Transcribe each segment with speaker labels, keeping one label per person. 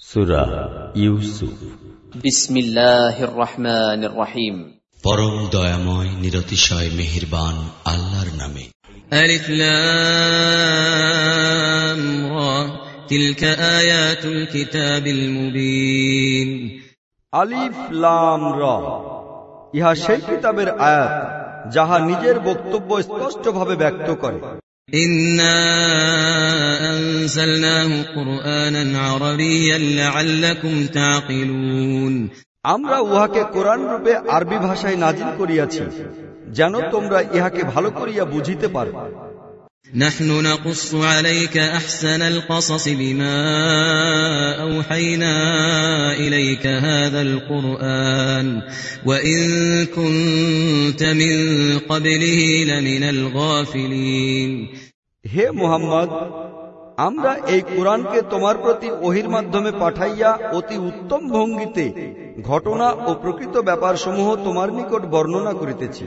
Speaker 1: সুরা ইউসুফ।
Speaker 2: বিসমিল্লাহির
Speaker 3: পরম দয়াময় নিরতিশয় মেহেরবান আল্লাহর নামে।
Speaker 4: আলিফ লাম রা তিলকা আয়াতুল কিতাবিল মুবিন।
Speaker 5: আলিফ লাম ইহা সেই কিতাবের আয়াত যাহা নিজের বক্তব্য স্পষ্টভাবে ব্যক্ত করে।
Speaker 4: إنا أنزلناه قرآنا عربيا لعلكم تعقلون
Speaker 5: আমরা উহাকে কোরআন রূপে আরবি ভাষায় নাজিল করিয়াছি যেন তোমরা ইহাকে ভালো করিয়া বুঝিতে পারো
Speaker 4: نحن نقص عليك أحسن القصص بما أوحينا إليك هذا القرآن وإن كنت من قبله لمن الغافلين
Speaker 5: হে মুহাম্মদ আমরা এই কোরআনকে তোমার প্রতি ওহির মাধ্যমে পাঠাইয়া অতি উত্তম ভঙ্গিতে ঘটনা ও প্রকৃত ব্যাপারসমূহ তোমার নিকট বর্ণনা করিতেছি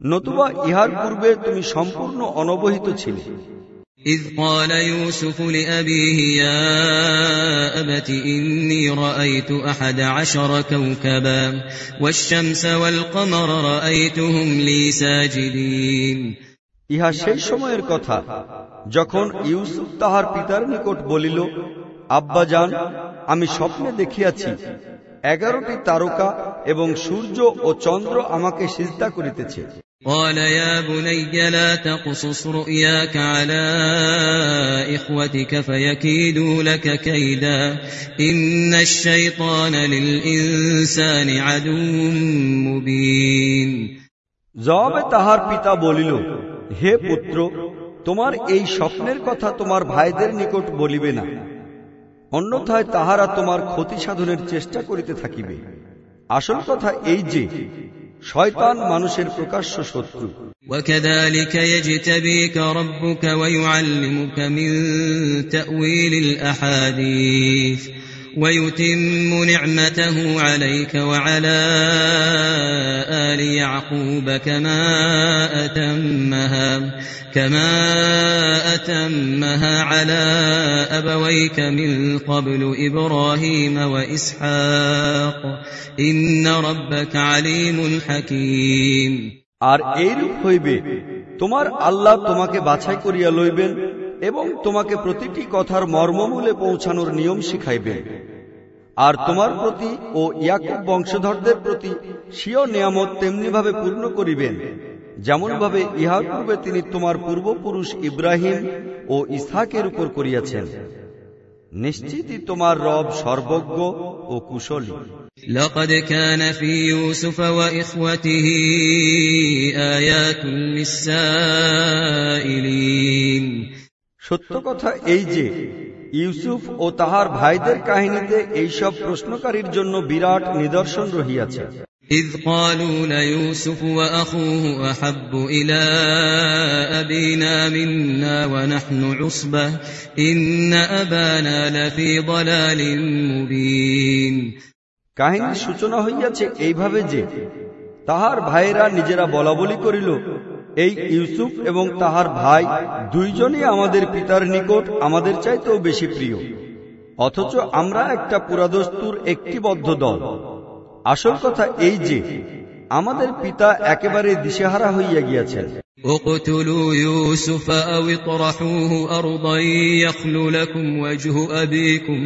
Speaker 5: নতুবা ইহার পূর্বে তুমি সম্পূর্ণ অনবহিত ছিলে
Speaker 4: إذ قال يوسف لأبيه يا أبت إني رأيت أحد عشر كوكبا والشمس والقمر رأيتهم لي ساجدين
Speaker 5: ইহা সেই সময়ের কথা যখন ইউসুফ তাহার পিতার নিকট বলিল আব্বাজান আমি স্বপ্নে দেখিয়াছি এগারোটি তারকা এবং সূর্য ও চন্দ্র আমাকে সিজদা করিতেছে
Speaker 4: قال يا بني لا تقصص رؤياك على إخوتك فيكيدوا لك كيدا إن الشيطان للإنسان عدو مبين
Speaker 5: জবাবে তাহার পিতা বলিল হে পুত্র তোমার এই স্বপ্নের কথা তোমার ভাইদের নিকট বলিবে না অন্যথায় তাহারা তোমার ক্ষতি সাধনের চেষ্টা করিতে থাকিবে আসল কথা এই যে শয়তান মানুষের প্রকাশ্য শত্রু
Speaker 4: وكذلك يجتبيك ربك ويعلمك من تأويل الأحاديث ويتم نعمته عليك وعلى آل يعقوب كما أتمها كما أتمها على أبويك من قبل إبراهيم وإسحاق إن ربك عليم حكيم
Speaker 5: আর এইরূপ হইবে তোমার আল্লাহ তোমাকে বাছাই করিয়া লইবেন এবং তোমাকে প্রতিটি কথার মর্মমূলে পৌঁছানোর নিয়ম শিখাইবেন আর তোমার প্রতি ও ইয়াকুব বংশধরদের প্রতি স্বীয় নিয়ামত তেমনিভাবে পূর্ণ করিবেন যেমনভাবে ইহার পূর্বে তিনি তোমার পূর্বপুরুষ ইব্রাহিম ও ইসহাকের উপর করিয়াছেন নিশ্চিতই তোমার রব সর্বজ্ঞ ও কুশলী
Speaker 4: لقد كان في يوسف وإخوته آيات للسائلين
Speaker 5: সত্য কথা এই যে ইউসুফ ও তাহার ভাইদের কাহিনীতে এইসব প্রশ্নকারীর জন্য বিরাট নিদর্শন রহিয়াছে
Speaker 4: إذ قالوا ليوسف وأخوه أحب إلى أبينا منا ونحن عصبة إن أبانا لفي ضلال مبين
Speaker 5: কাহিনীর সূচনা হইয়াছে এইভাবে যে তাহার ভাইয়েরা নিজেরা বলা বলি করিল এই ইউসুফ এবং তাহার ভাই দুইজনই আমাদের পিতার নিকট আমাদের চাইতেও বেশি প্রিয় অথচ আমরা একটা পুরাদস্তুর একটি বদ্ধ দল আসল কথা এই যে আমাদের পিতা একেবারে দিশেহারা হইয়া গিয়াছেন
Speaker 4: اقتلوا يوسف أو اطرحوه أرضا يخل لكم وجه أبيكم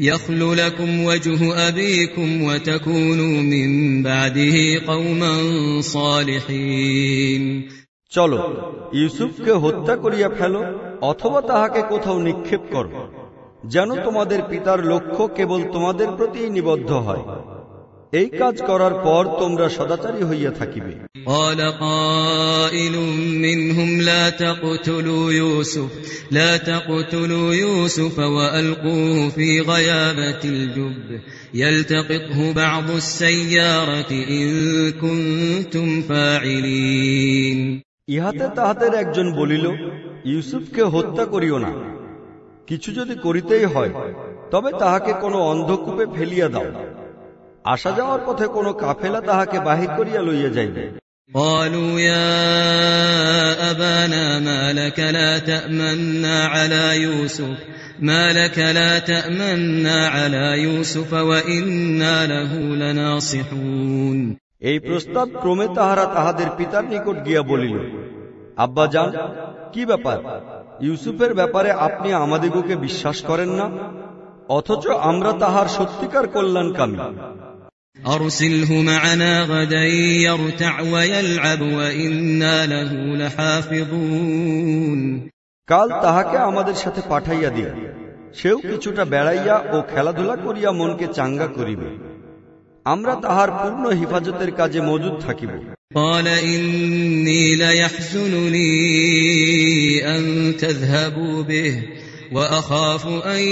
Speaker 4: يخل لكم وجه أبيكم وتكونوا من بعده قوما صالحين
Speaker 5: চলো ইউসুফকে হত্যা করিয়া ফেলো অথবা তাহাকে কোথাও নিক্ষেপ করো যেন তোমাদের পিতার লক্ষ্য কেবল তোমাদের প্রতি নিবদ্ধ হয় এই কাজ করার পর তোমরা সদাচারী হইয়া থাকিবে
Speaker 4: قال قائل منهم لا تقتلوا يوسف لا تقتلوا يوسف وألقوه في غيابة الجب يلتقطه بعض السيارة إن كنتم فاعلين
Speaker 5: ইহাতে তাহাদের একজন বলিল ইউসুফকে হত্যা করিও না কিছু যদি করিতেই হয় তবে তাহাকে কোনো অন্ধকূপে ফেলিয়া দাও আসা যাওয়ার পথে কোনো কাফেলা তাহাকে বাহির করিয়া লইয়া যাইবে
Speaker 4: قالوا يا أبانا ما لك لا تأمنا على يوسف ما لك لا تأمنا على يوسف وإنا له لناصحون
Speaker 5: এই প্রস্তাব ক্রমে তাহারা তাহাদের পিতার নিকট গিয়া বলিল আব্বা যান কি ব্যাপার ইউসুফের ব্যাপারে আপনি আমাদিগকে বিশ্বাস করেন না অথচ আমরা তাহার সত্যিকার কল্যাণকামী
Speaker 4: أرسله معنا غدا يرتع ويلعب وإنا له لحافظون
Speaker 5: কাল তাহাকে আমাদের সাথে পাঠাইয়া দিয়া সেও কিছুটা বেড়াইয়া ও খেলাধুলা করিয়া মনকে চাঙ্গা করিবে আমরা তাহার পূর্ণ হিফাজতের কাজে মজুদ থাকিব
Speaker 4: قال إني ليحزنني أن تذهبوا به وأخاف أن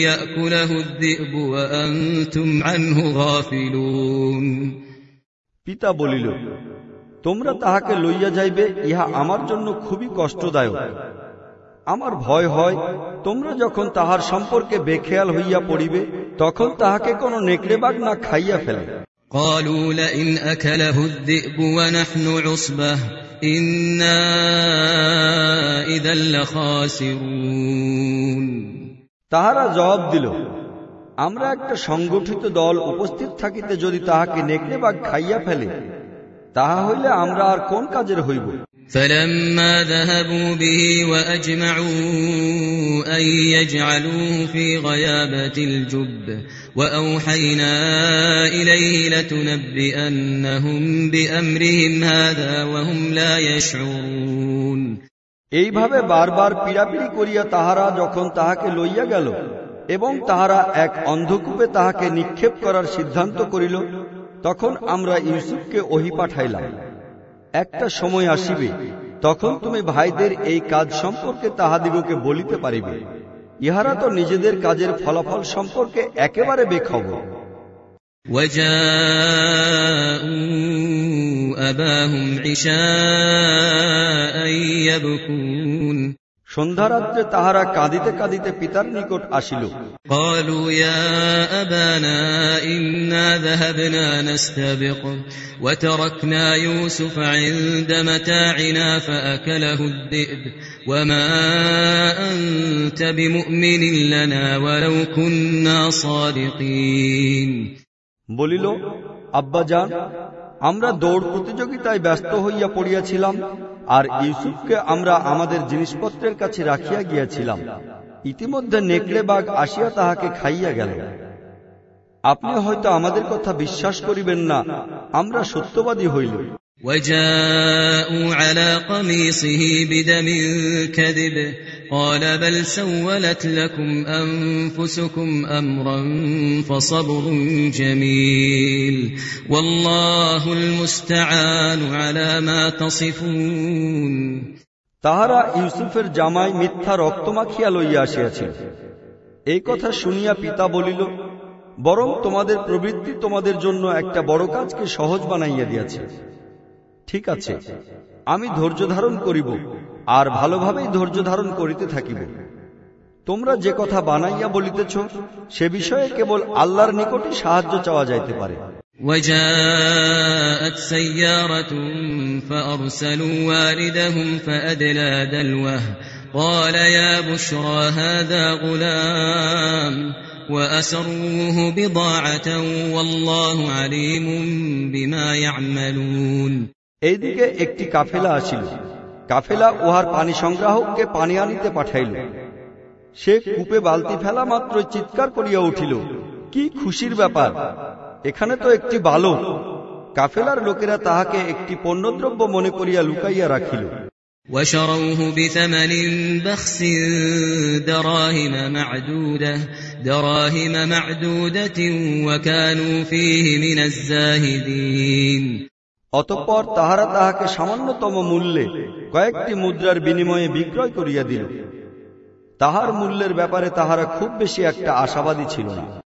Speaker 4: يأكله الذئب وأنتم عنه غافلون
Speaker 5: পিতা বলিল তোমরা তাহাকে লইয়া যাইবে ইহা আমার জন্য খুবই কষ্টদায়ক আমার ভয় হয় তোমরা যখন তাহার সম্পর্কে বেখেয়াল হইয়া পড়িবে তখন তাহাকে কোনো নেকড়েবাগ না খাইয়া ফেলে
Speaker 4: قالوا لئن أكله الذئب ونحن عصبة إنا إذا لخاسرون
Speaker 5: তাহারা জবাব দিল আমরা একটা সংগঠিত দল উপস্থিত থাকিতে যদি তাহাকে নেকড়েবাগ খাইয়া ফেলে তাহা হইলে আমরা আর কোন কাজের হইব
Speaker 4: فلما ذهبوا به وأجمعوا أن يجعلوه في غيابة الجب وأوحينا إليه لتنبئنهم بأمرهم هذا وهم لا يشعرون
Speaker 5: এইভাবে বারবার পীড়াপিড়ি করিয়া তাহারা যখন তাহাকে লইয়া গেল এবং তাহারা এক অন্ধকূপে তাহাকে নিক্ষেপ করার সিদ্ধান্ত করিল তখন আমরা ইউসুফকে ওহি পাঠাইলাম একটা সময় আসিবে তখন তুমি ভাইদের এই কাজ সম্পর্কে তাহাদিগকে বলিতে পারিবে ইহারা তো নিজেদের কাজের ফলাফল সম্পর্কে একেবারে বেখবর
Speaker 4: وجاءوا أباهم عشاء يبكون
Speaker 5: সন্ধ্যারাত্রে তাহারা কাঁদিতে কাঁদিতে পিতার নিকট আসিল
Speaker 4: قالوا يا أبانا إنا ذهبنا نستبق وتركنا يوسف عند متاعنا فأكله الذئب وما أنت بمؤمن لنا ولو كنا صادقين
Speaker 5: বলিল আব্বা যান আমরা দৌড় প্রতিযোগিতায় ব্যস্ত হইয়া পড়িয়াছিলাম আর ইউসুফকে আমরা আমাদের জিনিসপত্রের কাছে রাখিয়া গিয়াছিলাম ইতিমধ্যে নেকড়ে বাঘ আসিয়া তাহাকে খাইয়া গেল আপনি হয়তো আমাদের কথা বিশ্বাস করিবেন না আমরা সত্যবাদী হইল
Speaker 4: وجاءوا على قميصه بدم كذب قال بل سولت لكم أنفسكم أمرا فصبر جميل والله المستعان على ما تصفون
Speaker 5: তাহারা ইউসুফের জামাই মিথ্যা রক্ত মাখিয়া লইয়া আসিয়াছিল এই কথা শুনিয়া পিতা বলিল বরং তোমাদের প্রবৃত্তি তোমাদের জন্য একটা বড় কাজকে সহজ বানাইয়া দিয়াছে ঠিক আছে আমি ধৈর্য ধারণ করিব আর ভালোভাবেই ধৈর্য ধারণ করিতে থাকিব তোমরা যে কথা বানাইয়া বলিতেছ সে বিষয়ে কেবল আল্লাহর নিকটই সাহায্য চাওয়া যাইতে পারে
Speaker 4: وجاءت سيارة فأرسلوا واردهم فأدلى دلوه قال يا بشرى هذا غلام وأسروه بضاعة والله عليم بما يعملون
Speaker 5: এইদিকে একটি কাফেলা আসিল কাফেলা উহার পানি সংগ্রাহককে পানি আনিতে পাঠাইল সে কূপে বালতি ফেলা মাত্র চিৎকার করিয়া উঠিল কি খুশির ব্যাপার এখানে তো একটি বালক কাফেলার লোকেরা তাহাকে একটি পণ্যদ্রব্য মনে করিয়া লুকাইয়া রাখিল
Speaker 4: وشروه بثمن بخس دراهم معدودة دراهم معدودة وكانوا فيه من الزاهدين
Speaker 5: অতঃপর তাহারা তাহাকে সামান্যতম মূল্যে কয়েকটি মুদ্রার বিনিময়ে বিক্রয় করিয়া দিল। তাহার মূল্যের ব্যাপারে তাহারা খুব বেশি একটা আশাবাদী ছিল না।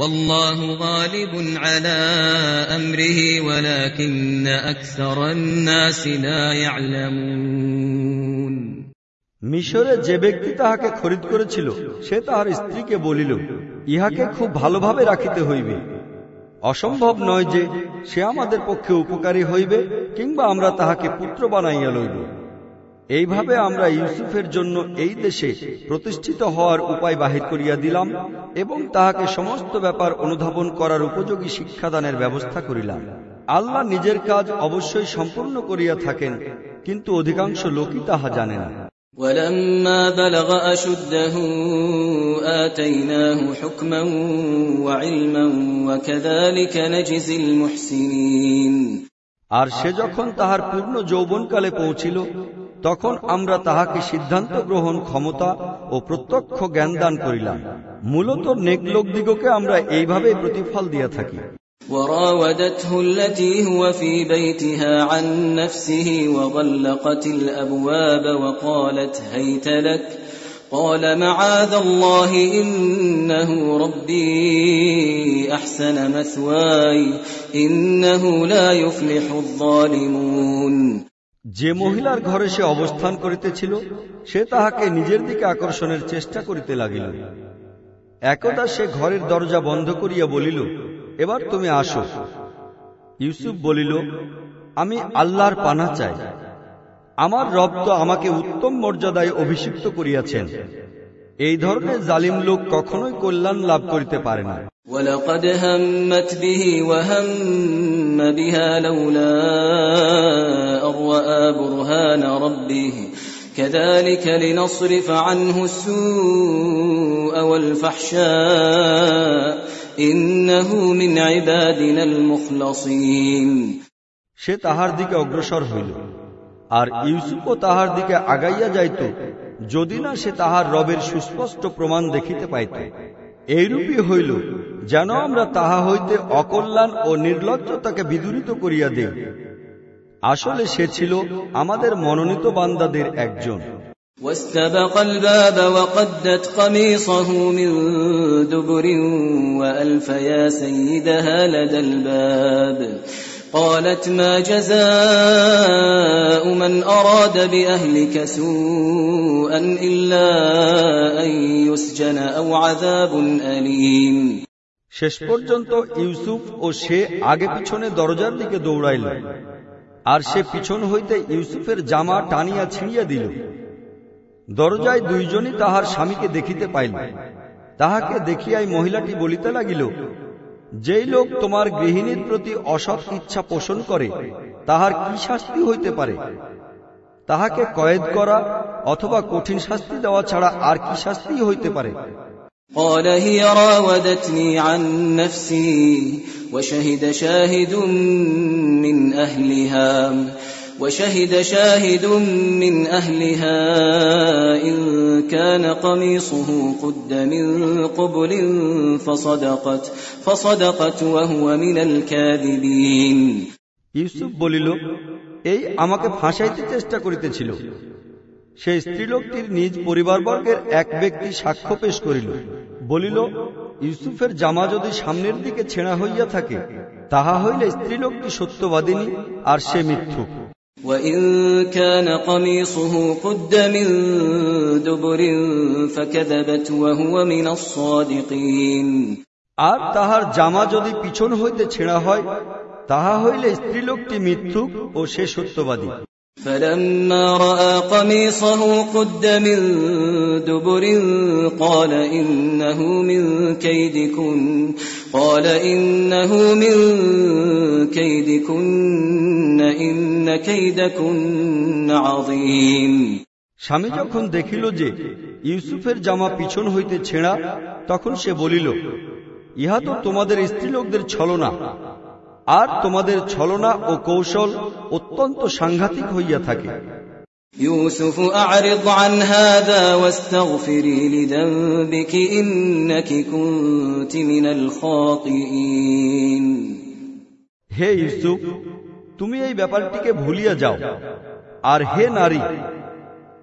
Speaker 6: والله غالب على أمره ولكن أكثر الناس لا يعلمون
Speaker 5: মিশরে যে ব্যক্তি তাহাকে খরিদ করেছিল সে তাহার স্ত্রীকে বলিল ইহাকে খুব ভালোভাবে রাখিতে হইবে অসম্ভব নয় যে সে আমাদের পক্ষে উপকারী হইবে কিংবা আমরা তাহাকে পুত্র বানাইয়া লইব এইভাবে আমরা ইউসুফের জন্য এই দেশে প্রতিষ্ঠিত হওয়ার উপায় বাহির করিয়া দিলাম এবং তাহাকে সমস্ত ব্যাপার অনুধাবন করার উপযোগী শিক্ষাদানের ব্যবস্থা করিলাম আল্লাহ নিজের কাজ অবশ্যই সম্পূর্ণ করিয়া থাকেন কিন্তু অধিকাংশ লোকই তাহা জানে না
Speaker 4: ولما بلغ أشده آتيناه حكما وعلما وكذلك نجزي المحسنين
Speaker 5: আর সে যখন তাহার পূর্ণ যৌবনকালে পৌঁছিল তখন আমরা তাহাকে সিদ্ধান্ত গ্রহণ ক্ষমতা ও প্রত্যক্ষ জ্ঞান দান করিলাম মূলত নেক লোকদিগকে আমরা এইভাবেই প্রতিফল দিয়া থাকি
Speaker 4: وراودته التي هو في بيتها عن نفسه وغلقت الابواب وقالت هيت لك قال معاذ الله انه ربي احسن مثواي انه لا يفلح الظالمون
Speaker 5: যে মহিলার ঘরে সে অবস্থান করিতেছিল, সে তাহাকে নিজের দিকে আকর্ষণের চেষ্টা করিতে লাগিল। একদা সে ঘরের দরজা বন্ধ করিয়া বলিল, এবার তুমি আসো। ইউসুফ বলিল, আমি আল্লাহর পানা চাই। আমার রব আমাকে উত্তম মর্যাদায় অভিষিক্ত করিয়াছেন। এই ধরনের জালিম লোক কখনোই কল্যাণ লাভ করিতে পারে না
Speaker 4: ولقد همت به وهم بها لولا أن رأى برهان ربه كذلك لنصرف عنه السوء والفحشاء إنه من عبادنا المخلصين
Speaker 5: সে তাহার দিকে অগ্রসর হইল আর ইউসুফও তাহার দিকে আগাইয়া যাইত যদি না সে তাহার রবের সুস্পষ্ট প্রমাণ দেখিতে পাইত এইরূপই হইল যেন আমরা তাহা হইতে অকল্যাণ ও নির্লজ্জতাকে বিদূরিত করিয়া দেই আসলে সে ছিল আমাদের মনোনীত বান্দাদের একজন
Speaker 4: واستبق الباب وقدت قميصه من دبر والف يا سيدها لدى الباب قالت ما جزاء من اراد باهلك سوءا الا ان يسجن او عذاب اليم
Speaker 5: শেষ পর্যন্ত ইউসুফ ও সে আগে পিছনে দরজার দিকে দৌড়াইল আর সে পিছন হইতে ইউসুফের জামা টানিয়া ছিঁড়িয়া দিল দরজায় দুইজনই তাহার স্বামীকে দেখিতে পাইল তাহাকে দেখিয়াই মহিলাটি বলিতে লাগিল যেই লোক তোমার গৃহিণীর প্রতি অসৎ ইচ্ছা পোষণ করে তাহার কি শাস্তি হইতে পারে তাহাকে কয়েদ করা অথবা কঠিন শাস্তি দেওয়া ছাড়া আর কি শাস্তি হইতে পারে
Speaker 4: قال هي راودتني عن نفسي وشهد شاهد من أهلها وشهد شاهد من أهلها إن كان قميصه قد من قبل فصدقت فصدقت وهو من الكاذبين
Speaker 5: ইউসুফ বলিল এই আমাকে ফাঁসাইতে চেষ্টা করিতেছিল সেই স্ত্রীলোকটির নিজ পরিবারবর্গের এক ব্যক্তি সাক্ষ্য পেশ করিল বলিল ইউসুফের জামা যদি সামনের দিকে ছেঁড়া হইয়া থাকে তাহা হইলে স্ত্রীলোকটি সত্যবাদিনী আর সে মিথ্যুক
Speaker 4: وإن كان قميصه قد من دبر فكذبت وهو من الصادقين
Speaker 5: আর তাহার জামা যদি পিছন হইতে ছেঁড়া হয় তাহা হইলে স্ত্রীলোকটি মিথ্যুক ও সে সত্যবাদী
Speaker 4: فلما راى قميصه قد من دبر قال انه من كيدكن قال انه من كيدكن ان كيدكن عظيم
Speaker 5: স্বামী যখন দেখিল যে ইউসুফের জামা পিছন হইতে ছেঁড়া তখন সে বলিল ইহা তো তোমাদের স্ত্রীলোকদের ছলনা আর তোমাদের ছলনা ও কৌশল অত্যন্ত সাংঘাতিক হইয়া থাকে
Speaker 4: يوسف أعرض عن هذا واستغفري لذنبك إنك كنت من الخاطئين
Speaker 5: হে ইউসুফ তুমি এই ব্যাপারটিকে ভুলিয়া যাও আর হে নারী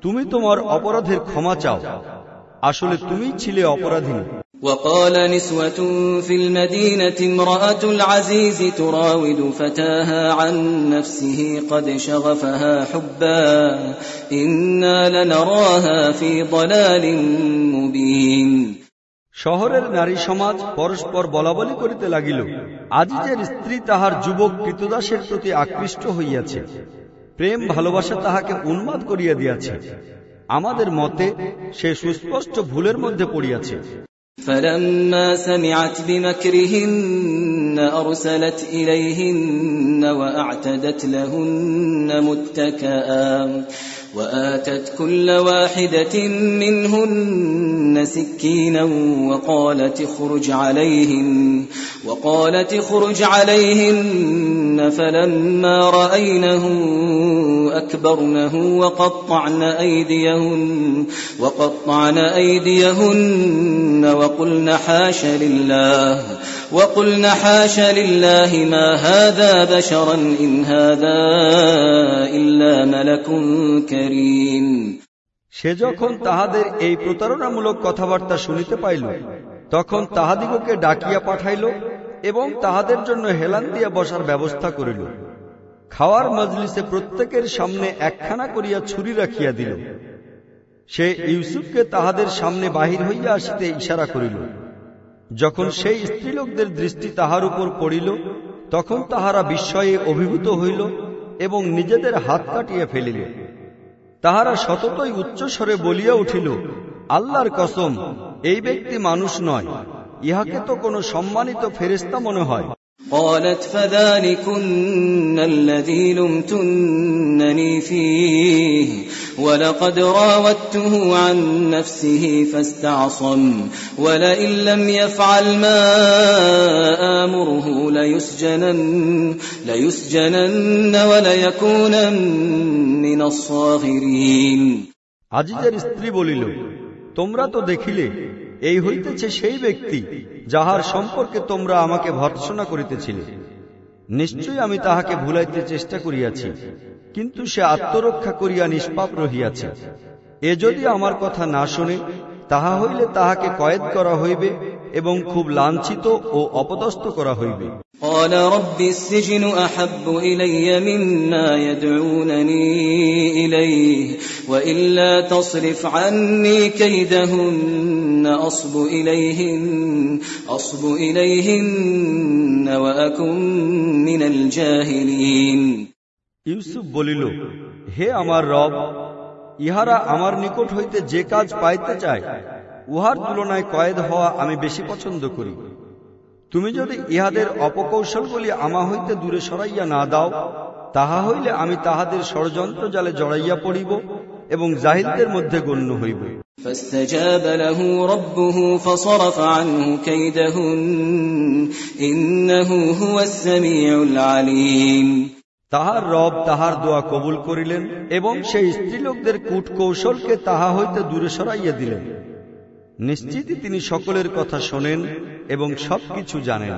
Speaker 5: তুমি তোমার অপরাধের ক্ষমা চাও আসলে তুমি ছিলে অপরাধী
Speaker 4: وقال نسوة في المدينة امرأة العزيز تراود فتاها عن نفسه قد شغفها حبا إنا لنراها في ضلال مبين
Speaker 5: শহরের নারী সমাজ পরস্পর বলাবলি করিতে লাগিল আজিজের স্ত্রী তাহার যুবক কৃতদাসের প্রতি আকৃষ্ট হইয়াছে প্রেম ভালোবাসা তাহাকে উন্মাদ করিয়া দিয়াছে আমাদের মতে সে সুস্পষ্ট ভুলের মধ্যে পড়িয়াছে
Speaker 4: فلما سمعت بمكرهن أرسلت إليهن وأعتدت لهن متكئا. وآتت كل واحدة منهن سكينا وقالت اخرج عليهن وقالت اخرج عليهن فلما رأينه أكبرنه وقطعن أيديهن وقطعن أيديهن وقلن حاش لله وقلن حاش لله ما هذا بشرا إن هذا إلا ملك كريم
Speaker 5: সে যখন তাহাদের এই প্রতারণামূলক কথাবার্তা শুনিতে পাইল তখন তাহাদিগকে ডাকিয়া পাঠাইল এবং তাহাদের জন্য হেলান দিয়া বসার ব্যবস্থা করিল খাওয়ার মজলিসে প্রত্যেকের সামনে একখানা করিয়া ছুরি রাখিয়া দিল সে ইউসুফকে তাহাদের সামনে বাহির হইয়া আসিতে ইশারা করিল যখন সেই স্ত্রীলোকদের দৃষ্টি তাহার উপর পড়িল তখন তাহারা বিস্ময়ে অভিভূত হইল এবং নিজেদের হাত কাটিয়া ফেলিল তাহারা সততই উচ্চস্বরে বলিয়া উঠিল আল্লাহর কসম এই ব্যক্তি মানুষ নয় ইহাকে তো কোনো সম্মানিত ফেরেস্তা মনে হয়
Speaker 4: قالت فذلكن الذي لمتنني فيه ولقد راودته عن نفسه فاستعصم ولئن لم يفعل ما آمره ليسجنن, ليسجنن وليكونن من الصاغرين
Speaker 5: আজিজের স্ত্রী বলিল তোমরা তো দেখিলে এই হইতেছে সেই ব্যক্তি যাহার সম্পর্কে তোমরা আমাকে ভর্ৎসনা করিতেছিলে নিশ্চয়ই আমি তাহাকে ভুলাইতে চেষ্টা করিয়াছি কিন্তু সে আত্মরক্ষা করিয়া নিষ্পাপ রহিয়াছে। এ যদি আমার কথা না শোনে, তাহা হইলে তাহাকে কয়েদ করা হইবে এবং খুব লাঞ্ছিত ও অপদস্থ করা হইবে। ইউসুফ বলিল হে আমার রব ইহারা আমার নিকট হইতে যে কাজ পাইতে চায় উহার তুলনায় কয়েদ হওয়া আমি বেশি পছন্দ করি তুমি যদি ইহাদের অপকৌশলগুলি আমা হইতে দূরে সরাইয়া না দাও তাহা হইলে আমি তাহাদের ষড়যন্ত্র জালে জড়াইয়া পড়িব এবং জাহিলদের মধ্যে গণ্য হইব
Speaker 4: فاستجاب له ربه فصرف عنه كيدهن إنه هو السميع العليم
Speaker 5: তাহার রব তাহার দোয়া কবুল করিলেন এবং সেই স্ত্রীলোকদের কূট কৌশলকে তাহা হইতে দূরে সরাইয়া দিলেন নিশ্চিতই তিনি সকলের কথা শোনেন এবং সবকিছু জানেন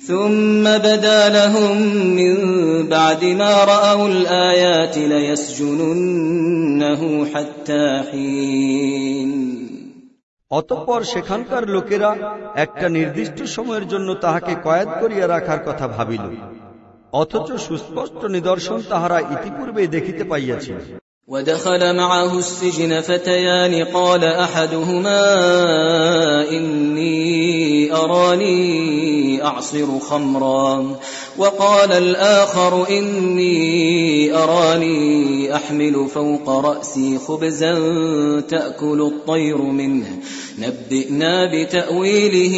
Speaker 4: ثم بدا لهم من بعد ما رأوا الآيات ليسجننه حتى حين
Speaker 5: অতঃপর সেখানকার লোকেরা একটা নির্দিষ্ট সময়ের জন্য তাহাকে কয়েদ করিয়া রাখার কথা ভাবিল অথচ সুস্পষ্ট নিদর্শন তাহারা ইতিপূর্বেই দেখিতে পাইয়াছিল
Speaker 4: ودخل معه السجن فتيان قال احدهما اني اراني اعصر خمرا وقال الاخر اني اراني احمل فوق راسي خبزا تاكل الطير منه نبئنا بتاويله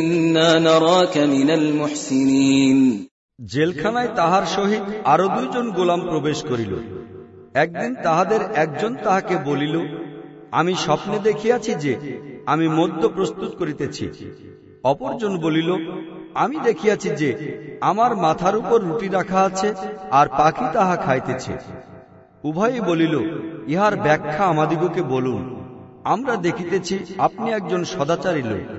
Speaker 4: انا نراك من المحسنين
Speaker 5: জেলখানায় তাহার সহিত আরও দুইজন গোলাম প্রবেশ করিল। একদিন তাহাদের একজন তাহাকে বলিল, আমি স্বপ্নে দেখিয়াছি যে আমি মদ্য প্রস্তুত করিতেছি। অপরজন বলিল, আমি দেখিয়াছি যে আমার মাথার উপর রুটি রাখা আছে আর পাখি তাহা খাইতেছে। উভয়ই বলিল, ইহার ব্যাখ্যা আমাদিগকে বলুন। আমরা দেখিতেছি আপনি একজন সদাচারী লোক।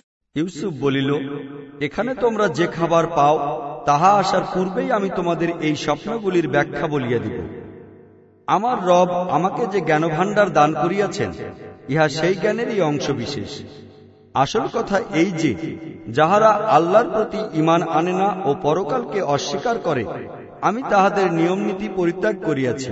Speaker 5: ইউসুফ বলিল, এখানে তোমরা যে খাবার পাও, তাহা আসার পূর্বেই আমি তোমাদের এই স্বপ্নগুলির ব্যাখ্যা বলিয়া দিব। আমার রব আমাকে যে জ্ঞানভাণ্ডার দান করিয়াছেন, ইহা সেই জ্ঞানেরই অংশ বিশেষ আসল কথা এই যে, যাহারা আল্লাহর প্রতি ইমান আনে না ও পরকালকে অস্বীকার করে, আমি তাহাদের নিয়ম নীতি পরিত্যাগ করিয়াছি।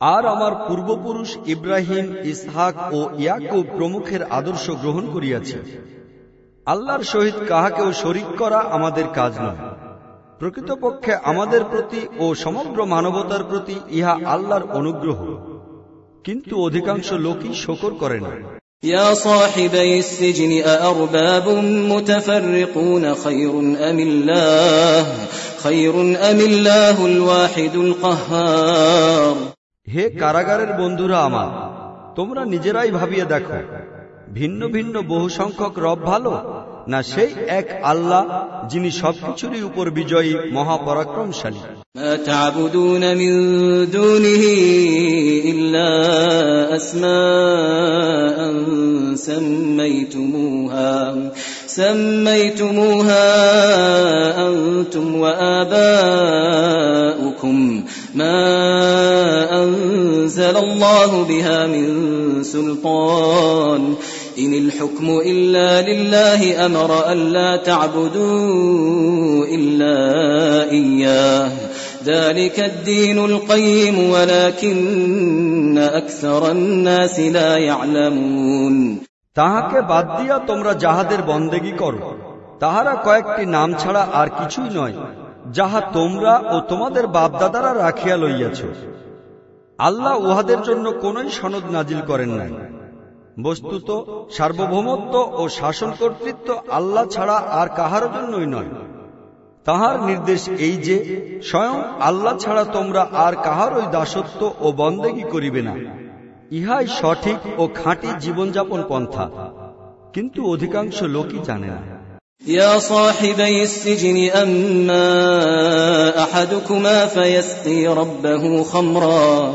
Speaker 5: আর আমার পূর্বপুরুষ ইব্রাহিম ইসহাক ও ইয়াকুব প্রমুখের আদর্শ গ্রহণ করিয়াছে আল্লাহর সহিত কাহাকেও শরিক করা আমাদের কাজ নয় প্রকৃতপক্ষে আমাদের প্রতি ও সমগ্র মানবতার প্রতি ইহা আল্লাহর অনুগ্রহ কিন্তু অধিকাংশ লোকই শকর করে না
Speaker 4: يا صاحبي السجن أأرباب متفرقون خير أم الله خير أم الله الواحد القهار
Speaker 5: হে কারাগারের বন্ধুরা আমার তোমরা নিজেরাই ভাবিয়ে দেখো ভিন্ন ভিন্ন বহু সংখ্যক রব ভালো না সেই এক আল্লাহ যিনি সবকিছুরই উপর বিজয়ী মহাপরাক্রমশালী
Speaker 4: ما تعبدون من دونه إلا أسماء سميتموها سميتموها أنتم وآباؤكم ما أنزل الله بها من سلطان إن الحكم إلا لله أمر ألا تعبدوا إلا إياه ذلك الدين القيم ولكن أكثر الناس لا يعلمون
Speaker 5: তাহাকে বাদ দিয়া তোমরা যাহাদের বন্দেগী করো তাহারা কয়েকটি নাম ছাড়া আর কিছুই নয় যাহা তোমরা ও তোমাদের বাপদাদারা রাখিয়া লইয়াছ আল্লাহ উহাদের জন্য কোনই সনদ নাজিল করেন নাই। বস্তুত, সার্বভৌমত্ব ও শাসন কর্তৃত্ব আল্লাহ ছাড়া আর কাহার জন্যই নয়। তাহার নির্দেশ এই যে, স্বয়ং আল্লাহ ছাড়া তোমরা আর কাহারই দাসত্ব ও বন্দেগী করিবে না। ইহাই সঠিক ও খাঁটি জীবনযাপন পন্থা। কিন্তু অধিকাংশ লোকই জানে না।
Speaker 4: يا صاحبي السجن أما أحدكما فيسقي ربه خمرا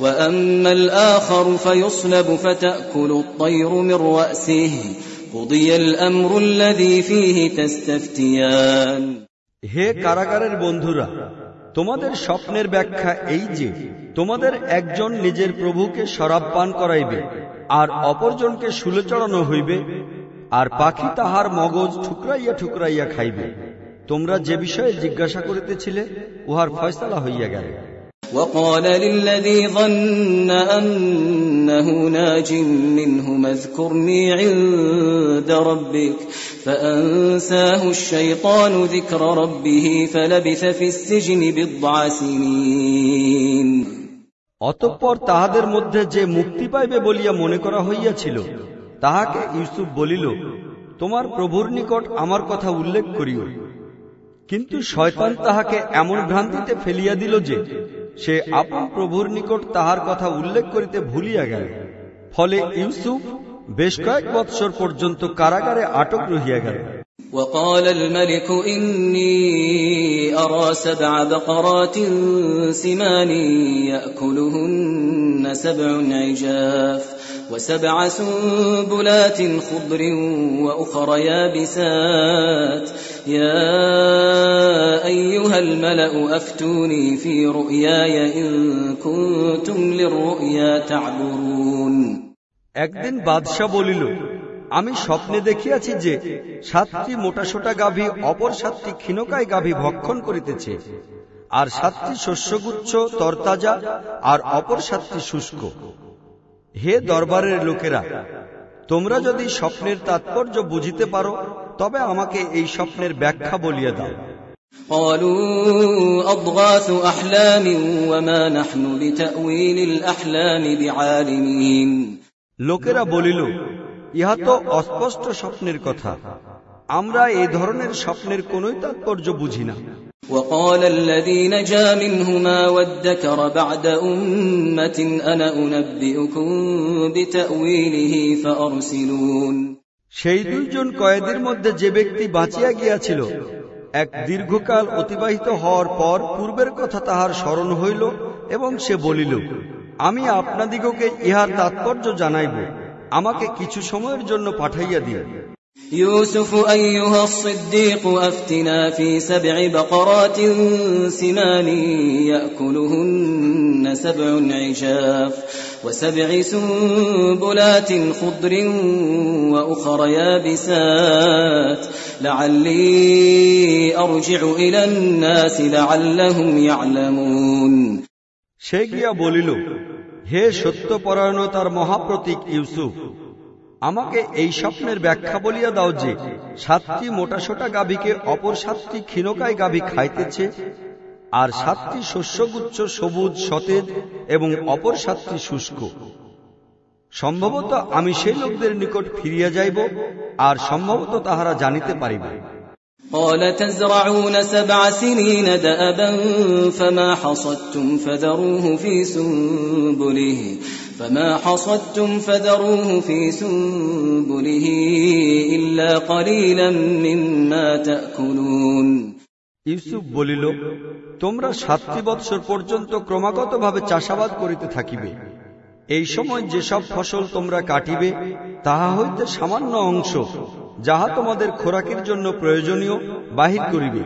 Speaker 4: وأما الآخر فيصلب فتأكل الطير من رأسه قضي الأمر الذي فيه تستفتيان
Speaker 5: হে কারাগারের বন্ধুরা তোমাদের স্বপ্নের ব্যাখ্যা এই যে তোমাদের একজন নিজের প্রভুকে শরাব পান করাইবে আর অপরজনকে শুলে চড়ানো হইবে আর পাখি তাহার মগজ ঠুকরাইয়া ঠুকরাইয়া খাইবে তোমরা যে বিষয়ে জিজ্ঞাসা করিতেছিলে উহার ফয়সালা হইয়া গেল
Speaker 4: وقال للذي ظن أنه ناج منهم اذكرني عند ربك فأنساه الشيطان ذكر ربه فلبث في السجن بضع سنين
Speaker 5: অতঃপর তাহাদের মধ্যে যে মুক্তি পাইবে বলিয়া মনে করা হইয়াছিল তাহাকে ইউসুফ বলিল তোমার প্রভুর নিকট আমার কথা উল্লেখ করিও কিন্তু শয়তান তাহাকে এমন ভ্রান্তিতে ফেলিয়া দিল যে সে আপন প্রভুর নিকট তাহার কথা উল্লেখ করিতে ভুলিয়া গেল ফলে ইউসুফ বেশ কয়েক বৎসর পর্যন্ত কারাগারে আটক রহিয়া গেল
Speaker 4: وقال الملك إني أرى سبع بقرات سمان يأكلهن سبع عجاف وسبع سنبلات خضر وأخر يابسات يا أيها الملأ أفتوني في رؤياي إن كنتم للرؤيا تعبرون
Speaker 5: একদিন বাদশাহ বলিল আমি স্বপ্নে দেখিয়াছি যে সাতটি মোটাসোটা গাভী অপর সাতটি ক্ষীণকায় গাভী ভক্ষণ করিতেছে আর সাতটি শস্যগুচ্ছ তরতাজা আর অপর সাতটি শুষ্ক হে দরবারের লোকেরা তোমরা যদি স্বপ্নের তাৎপর্য বুঝিতে পারো তবে আমাকে এই স্বপ্নের ব্যাখ্যা বলিয়া দাও। লোকেরা বলিল ইহা তো অস্পষ্ট স্বপ্নের কথা। আমরা এ ধরনের স্বপ্নের কোন তাৎপর্য বুঝি না।
Speaker 4: وقال الذي نجا منهما وادكر بعد أمة أنا أنبئكم بتأويله فأرسلون
Speaker 5: সেই দুইজন কয়েদের মধ্যে যে ব্যক্তি বাঁচিয়া গিয়াছিল এক দীর্ঘকাল অতিবাহিত হওয়ার পর পূর্বের কথা তাহার স্মরণ হইল এবং সে বলিল আমি আপনাদিগকে ইহার তাৎপর্য জানাইব আমাকে কিছু সময়ের জন্য পাঠাইয়া দিন
Speaker 4: يوسف أيها الصديق أفتنا في سبع بقرات سمان يأكلهن سبع عجاف وسبع سنبلات خضر وأخر يابسات لعلي أرجع إلى الناس لعلهم يعلمون
Speaker 5: সে গিয়া বলিল হে সত্যপরায়ণতার মহাপ্রতীক ইউসুফ আমাকে এই স্বপ্নের ব্যাখ্যা বলিয়া দাও যে সাতটি মোটাসোটা গাভীকে অপর সাতটি ক্ষীণকায় গাভী খাইতেছে আর সাতটি শস্যগুচ্ছ সবুজ সতেজ এবং অপর সাতটি শুষ্ক সম্ভবত আমি সেই লোকদের নিকট ফিরিয়া যাইব আর সম্ভবত তাহারা জানিতে পারিবে
Speaker 4: قال تزرعون سبع سنين دأبا فما حصدتم فذروه في سنبله فما حصدتم فذروه في سنبله إلا قليلا مما تأكلون
Speaker 5: ইউসুফ বলিল তোমরা সাতটি বৎসর পর্যন্ত ক্রমাগতভাবে চাষাবাদ করিতে থাকিবে এই সময় যেসব ফসল তোমরা কাটিবে তাহা হইতে সামান্য অংশ যাহা তোমাদের খোরাকের জন্য প্রয়োজনীয় বাহির করিবে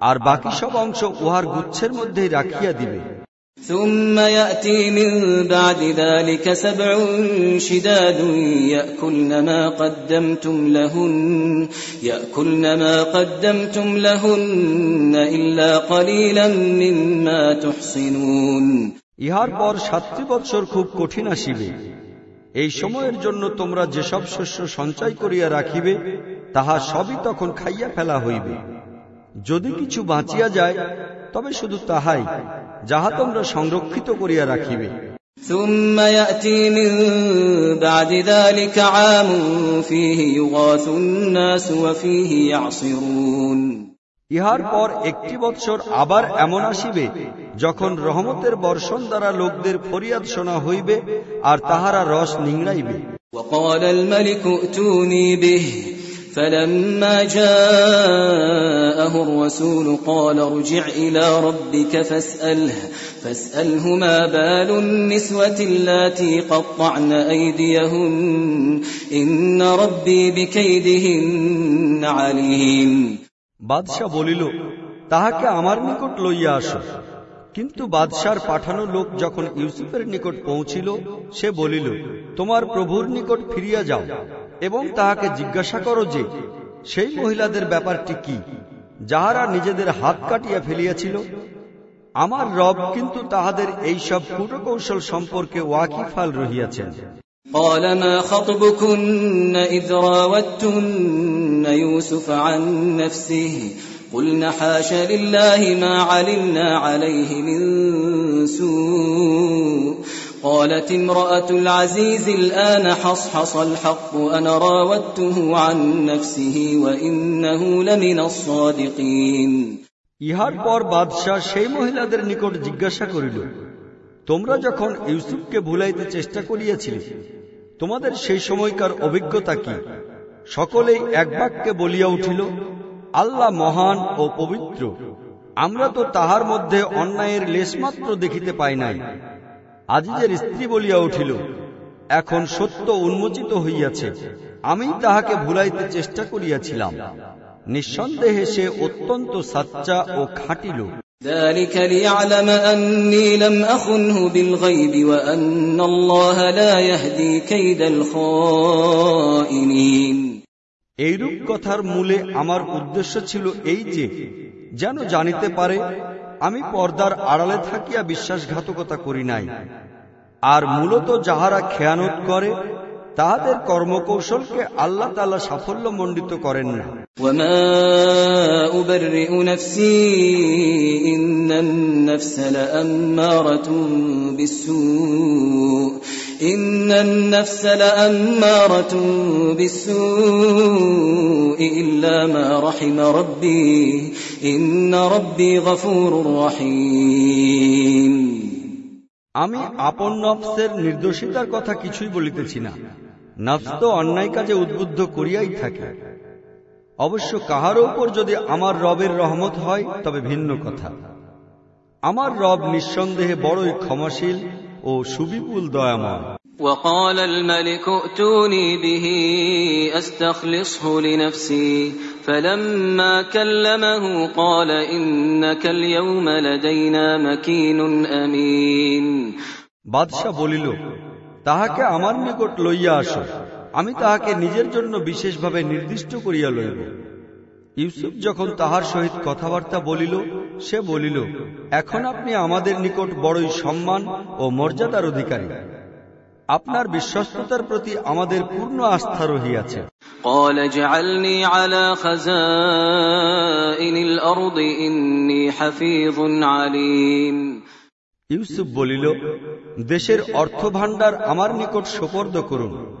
Speaker 5: আর বাকি সব অংশ উহার গুচ্ছের মধ্যেই রাখিয়া দিবে
Speaker 4: ثم يأتي من بعد ذلك سبع شداد يأكلن ما قدمتم لهن يأكلن ما قدمتم لهن إلا قليلا مما تحصنون
Speaker 5: ইহার পর সাতটি বৎসর খুব কঠিন আসিবে এই সময়ের জন্য তোমরা যেসব শস্য সঞ্চয় করিয়া রাখিবে তাহা সবই তখন খাইয়া ফেলা হইবে যদি কিছু বাঁচিয়া যায় তবে শুধু তাহাই যাহা তোমরা সংরক্ষিত করিয়া রাখিবে
Speaker 4: ثم يأتي من بعد ذلك عام فيه يغاث الناس وفيه يعصرون
Speaker 5: ইহার পর একটি বৎসর আবার এমন আসিবে যখন রহমতের বর্ষণ দ্বারা লোকদের ফরিয়াদ শোনা হইবে আর তাহারা রস নিংড়াইবে
Speaker 4: وقال الملك ائتوني به فلما جاءه الرسول قال ارجع إلى ربك فاسأله فاسأله ما بال النسوة اللاتي قطعن أيديهن إن ربي بكيدهن عليم
Speaker 5: বাদশাহ বলিল তাহাকে আমার নিকট লইয়া আসো কিন্তু বাদশার পাঠানো লোক যখন ইউসুফের নিকট পৌঁছিল সে বলিল তোমার প্রভুর নিকট ফিরিয়া যাও এবং তাহাকে জিজ্ঞাসা করো যে সেই মহিলাদের ব্যাপারটি কি যাহারা নিজেদের হাত কাটিয়া ফেলিয়াছিল আমার রব কিন্তু তাহাদের এই সব কূটকৌশল সম্পর্কে ওয়াকিফাল রহিয়াছেন
Speaker 4: قال ما خطبكن إذ راوتن يوسف عن نفسه قلنا حاش لله ما علمنا عليه من سوء قالت امرأة العزيز الآن حصحص الحق أنا راودته عن نفسه وإنه لمن الصادقين
Speaker 5: ইহার পর বাদশাহ সেই মহিলাদের নিকট জিজ্ঞাসা করিল তোমরা যখন ইউসুফকে ভুলাইতে চেষ্টা করিয়াছিলে তোমাদের সেই সময়কার অভিজ্ঞতা কি সকলেই এক বাক্যে বলিয়া উঠিল আল্লাহ মহান ও পবিত্র আমরা তো তাহার মধ্যে অন্যায়ের লেশমাত্র দেখিতে পাই নাই আজিজের স্ত্রী বলিয়া উঠিল এখন সত্য উন্মোচিত হইয়াছে আমি তাহাকে ভুলাইতে চেষ্টা করিয়াছিলাম নিঃসন্দেহে সে অত্যন্ত সাচ্চা ও খাঁটি লোক
Speaker 4: ذلك ليعلم أني لم أخنه بالغيب وأن الله لا يهدي كيد الخائنين
Speaker 5: এইরূপ কথার মূলে আমার উদ্দেশ্য ছিল এই যে যেন জানিতে পারে আমি পর্দার আড়ালে থাকিয়া বিশ্বাসঘাতকতা করি নাই। আর মূলত যাহারা খেয়ানত করে, তাহাদের কর্মকৌশলকে আল্লাহ তালা সাফল্য মণ্ডিত করেন না।
Speaker 4: ইন্নান إن النفس لأمارة بالسوء إن النفس لأمارة بالسوء إلا ما رحم ربي إن ربي غفور رحيم
Speaker 5: আমি আপন নফসের নির্দোষিতার কথা কিছুই বলিতেছি না নফস তো অন্যায় কাজে উদ্বুদ্ধ করিয়াই থাকে অবশ্য কাহারও উপর যদি আমার রবের রহমত হয় তবে ভিন্ন কথা আমার রব নিঃসন্দেহে বড়ই ক্ষমাশীল ও সুবিপুল দয়াময়
Speaker 4: وقال الملك ائتوني به استخلصه لنفسي فلما كلمه قال انك اليوم لدينا مكين امين
Speaker 5: বাদশাহ বলিল তাহাকে আমার নিকট লইয়া আসো আমি তাহাকে নিজের জন্য বিশেষভাবে নির্দিষ্ট করিয়া লইব ইউসুফ যখন তাহার সহিত কথাবার্তা বলিল সে বলিল এখন আপনি আমাদের নিকট বড়ই সম্মান ও মর্যাদার অধিকারী। আপনার বিশ্বস্ততার প্রতি আমাদের পূর্ণ আস্থা রহিয়াছে। ইউসুফ বলিল দেশের অর্থভাণ্ডার আমার নিকট সোপর্দ করুন।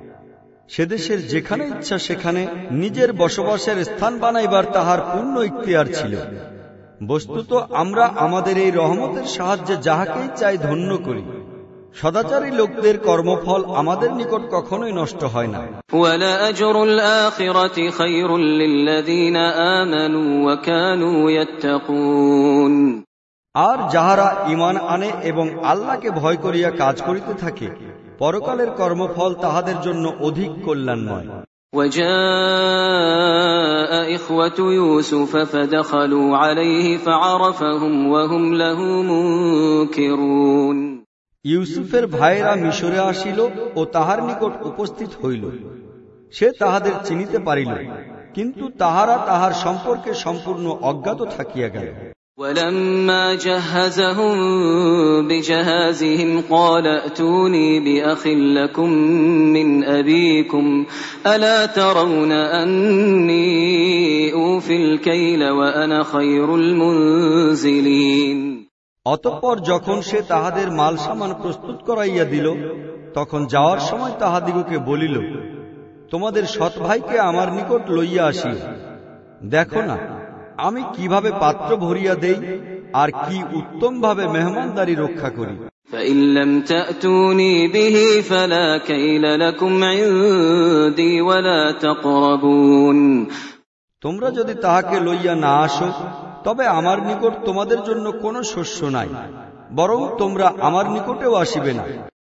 Speaker 5: সেদেশের যেখানে ইচ্ছা সেখানে নিজের বসবাসের স্থান বানাইবার তাহার পূর্ণ ইখতিয়ার ছিল। বস্তুত আমরা আমাদের এই রহমতের সাহায্যে যাহাকেই চাই ধন্য করি। সদাচারী লোকদের কর্মফল আমাদের নিকট কখনোই নষ্ট হয় না। আর যাহারা ইমান আনে এবং আল্লাহকে ভয় করিয়া কাজ করিতে থাকে পরকালের কর্মফল তাহাদের জন্য অধিক কল্যাণময়
Speaker 4: وجاء إخوة يوسف فدخلوا عليه فعرفهم وهم له منكرون
Speaker 5: ইউসুফের ভাইয়েরা মিশরে আসিল ও তাহার নিকট উপস্থিত হইল সে তাহাদের চিনিতে পারিল কিন্তু তাহারা তাহার সম্পর্কে সম্পূর্ণ অজ্ঞাত থাকিয়া গেল
Speaker 4: ولما جهزهم بجهازهم قال ائتوني باخ لكم من ابيكم الا ترون اني اوفي الكيل وانا خير المنزلين
Speaker 5: অতঃপর যখন সে তাহাদের মাল সামান প্রস্তুত করাইয়া দিল তখন যাওয়ার সময় তাহাদিগকে বলিল তোমাদের সৎ ভাইকে আমার নিকট লইয়া আসি দেখো না আমি কিভাবে পাত্র ভরিয়া দেই আর কি উত্তমভাবে মেহমানদারি রক্ষা করি
Speaker 4: فإن لم تأتوني به فلا كيل لكم عندي ولا تقربون
Speaker 5: তোমরা যদি তাহাকে লইয়া না আসো তবে আমার নিকট তোমাদের জন্য কোনো শস্য নাই বরং তোমরা আমার নিকটেও আসিবে না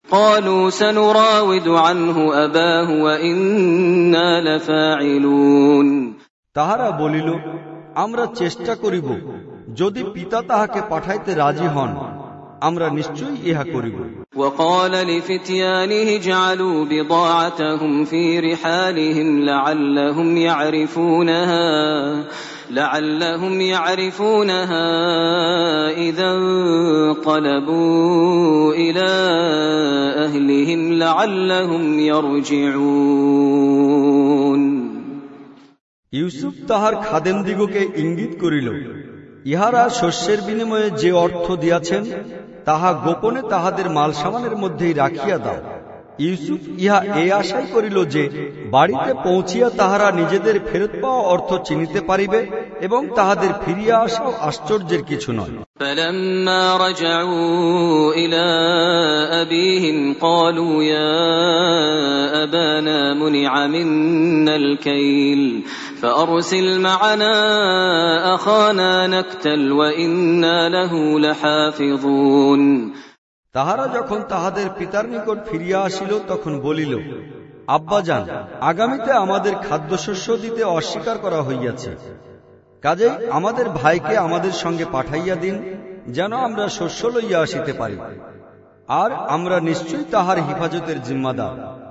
Speaker 4: قالوا سنراود عنه أباه وإنا لفاعلون
Speaker 5: তাহারা বলিল আমরা চেষ্টা করিব যদি পিতা তাহাকে পাঠাইতে রাজি হন আমরা নিশ্চয়ই ইহা করিব
Speaker 4: وقال لفتيانه اجعلوا بضاعتهم في رحالهم لعلهم يعرفونها لعلهم يعرفونها إذا انقلبوا إلى أهلهم لعلهم يرجعون
Speaker 5: ইউসুফ তাহার খাদেম দিগকে ইঙ্গিত করিল, ইহারা শস্যের বিনিময়ে যে অর্থ দিয়াছেন, তাহা গোপনে তাহাদের মাল সামানের মধ্যেই রাখিয়া দাও। ইউসুফ ইহা এই আশাই করিল যে বাড়িতে পৌঁছিয়া তাহারা নিজেদের ফেরত পাওয়া অর্থ চিনিতে পারিবে এবং তাহাদের ফিরিয়া আসাও আশ্চর্যের কিছু নয়
Speaker 4: فلما رجعوا إلى أبيهم قالوا يا أبانا منع منا الكيل فأرسل معنا أخانا نكتل وإنا له لحافظون
Speaker 5: তাহারা যখন তাহাদের পিতার নিকট ফিরিয়া আসিল, তখন বলিল আব্বাজান আগামীতে আমাদের খাদ্যশস্য দিতে অস্বীকার করা হইয়াছে। কাজেই আমাদের ভাইকে আমাদের সঙ্গে পাঠাইয়া দিন, যেন আমরা শস্য লইয়া আসিতে পারি। আর আমরা নিশ্চয়ই তাহার হেফাজতের জিম্মাদার।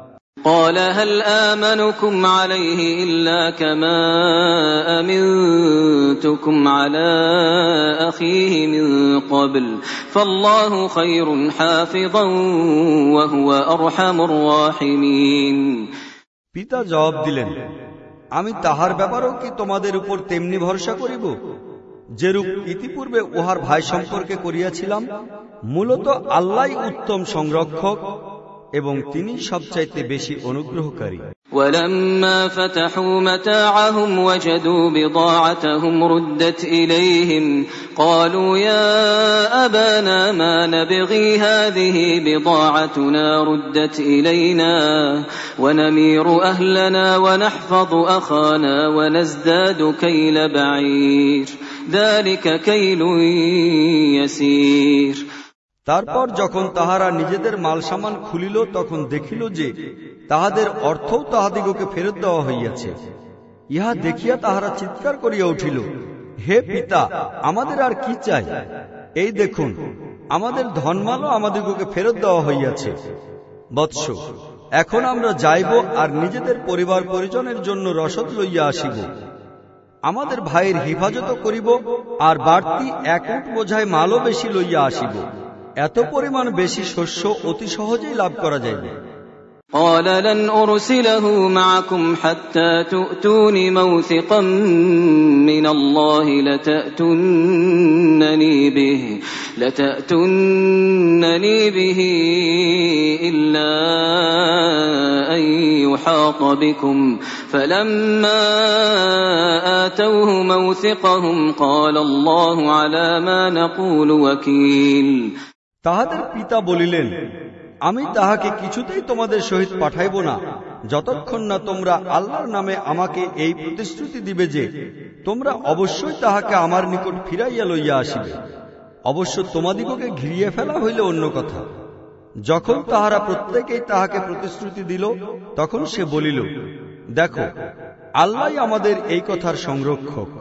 Speaker 4: قال هل آمنكم عليه إلا كما أمنتكم على أخيه من قبل فالله خير حافظا وهو أرحم الراحمين
Speaker 5: পিতা জবাব দিলেন আমি তাহার ব্যাপারেও কি তোমাদের উপর তেমনি ভরসা করিব যেরূপ ইতিপূর্বে উহার ভাই সম্পর্কে করিয়াছিলাম মূলত আল্লাহ উত্তম সংরক্ষক এবং তিনি সবচাইতে বেশি অনুগ্রহকারী
Speaker 4: ولما فتحوا متاعهم وجدوا بضاعتهم ردت إليهم قالوا يا أبانا ما نبغي هذه بضاعتنا ردت إلينا ونمير أهلنا ونحفظ أخانا ونزداد كيل بعير ذلك كيل يسير
Speaker 5: তারপর যখন তাহারা নিজেদের মাল সামান খুলিল, তখন দেখিল যে তাহাদের অর্থও তাহাদিগকে ফেরত দেওয়া হইয়াছে। ইহা দেখিয়া তাহারা চিৎকার করিয়া উঠিল, হে পিতা, আমাদের আর কি চাই? এই দেখুন, আমাদের ধনমালও আমাদিগকে ফেরত দেওয়া হইয়াছে। বৎস, এখন আমরা যাইব আর নিজেদের পরিবার পরিজনের জন্য রসদ লইয়া আসিব। আমাদের ভাইয়ের হেফাজত করিব আর বাড়তি এক বোঝায় মালও বেশি লইয়া আসিব। এত পরিমাণ বেশি শস্য অতি সহজেই লাভ করা যাইবে
Speaker 4: قال لن أرسله معكم حتى تؤتون موثقا من الله لتأتونني به لتأتونني به إلا أن يحاط بكم فلما آتوه موثقهم قال الله على ما نقول وكيل
Speaker 5: তাহাদের পিতা বলিলেন, আমি তাহাকে কিছুতেই তোমাদের সহিত পাঠাইব না। যতক্ষণ না তোমরা আল্লাহর নামে আমাকে এই প্রতিশ্রুতি দিবে যে, তোমরা অবশ্যই তাহাকে আমার নিকট ফিরাইয়া লইয়া আসিবে। অবশ্য তোমাদিগকে ঘিরিয়ে ফেলা হইলে অন্য কথা। যখন তাহারা প্রত্যেকেই তাহাকে প্রতিশ্রুতি দিল, তখন সে বলিল, দেখো আল্লাহ আমাদের এই কথার সংরক্ষক।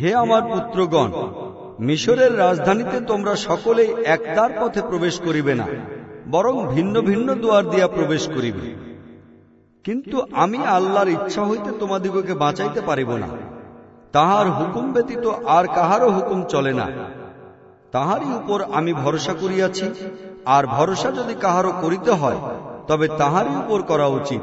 Speaker 5: হে আমার পুত্রগণ, মিশরের রাজধানীতে তোমরা সকলে একতার পথে প্রবেশ করিবে না, বরং ভিন্ন ভিন্ন দুয়ার দিয়া প্রবেশ করিবে। কিন্তু আমি আল্লাহর ইচ্ছা হইতে তোমাদিগকে বাঁচাইতে পারিব না। তাহার হুকুম ব্যতীত আর কাহারও হুকুম চলে না। তাহারই উপর আমি ভরসা করিয়াছি, আর ভরসা যদি কাহারও করিতে হয়, তবে তাহারই উপর করা উচিত।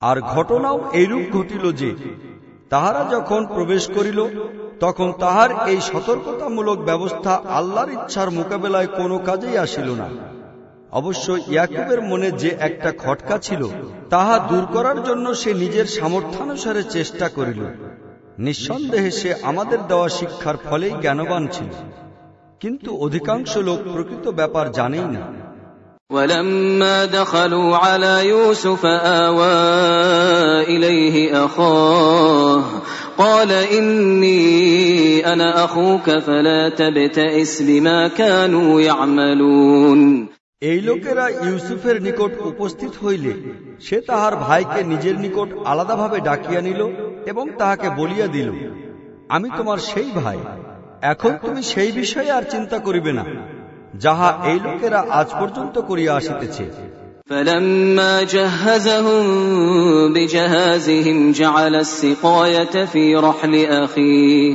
Speaker 5: আর ঘটনাও এইরূপ ঘটিল যে, তাহারা যখন প্রবেশ করিল, তখন তাহার এই সতর্কতামূলক ব্যবস্থা আল্লাহর ইচ্ছার মোকাবেলায় কোনো কাজেই আসিল না। অবশ্য ইয়াকুবের মনে যে একটা খটকা ছিল, তাহা দূর করার জন্য সে নিজের সামর্থ্যানুসারে চেষ্টা করিল। নিঃসন্দেহে সে আমাদের দেওয়া শিক্ষার ফলেই জ্ঞানবান ছিল। কিন্তু অধিকাংশ লোক প্রকৃত ব্যাপার জানেই না।
Speaker 4: ولما دخلوا على يوسف آوى إليه أخاه قال إني أنا أخوك فلا تبتئس بما كانوا يعملون
Speaker 5: এই লোকেরা ইউসুফের নিকট উপস্থিত হইলে সে তাহার ভাইকে নিজের নিকট আলাদাভাবে ডাকিয়া নিল এবং তাহাকে বলিয়া দিল আমি তোমার সেই ভাই এখন তুমি সেই বিষয়ে আর চিন্তা করিবে না যাহা এই লোকেরা আজ পর্যন্ত করিয়া আসিতেছে
Speaker 4: فلما جهزهم بجهازهم جعل السقاية في رحل أخيه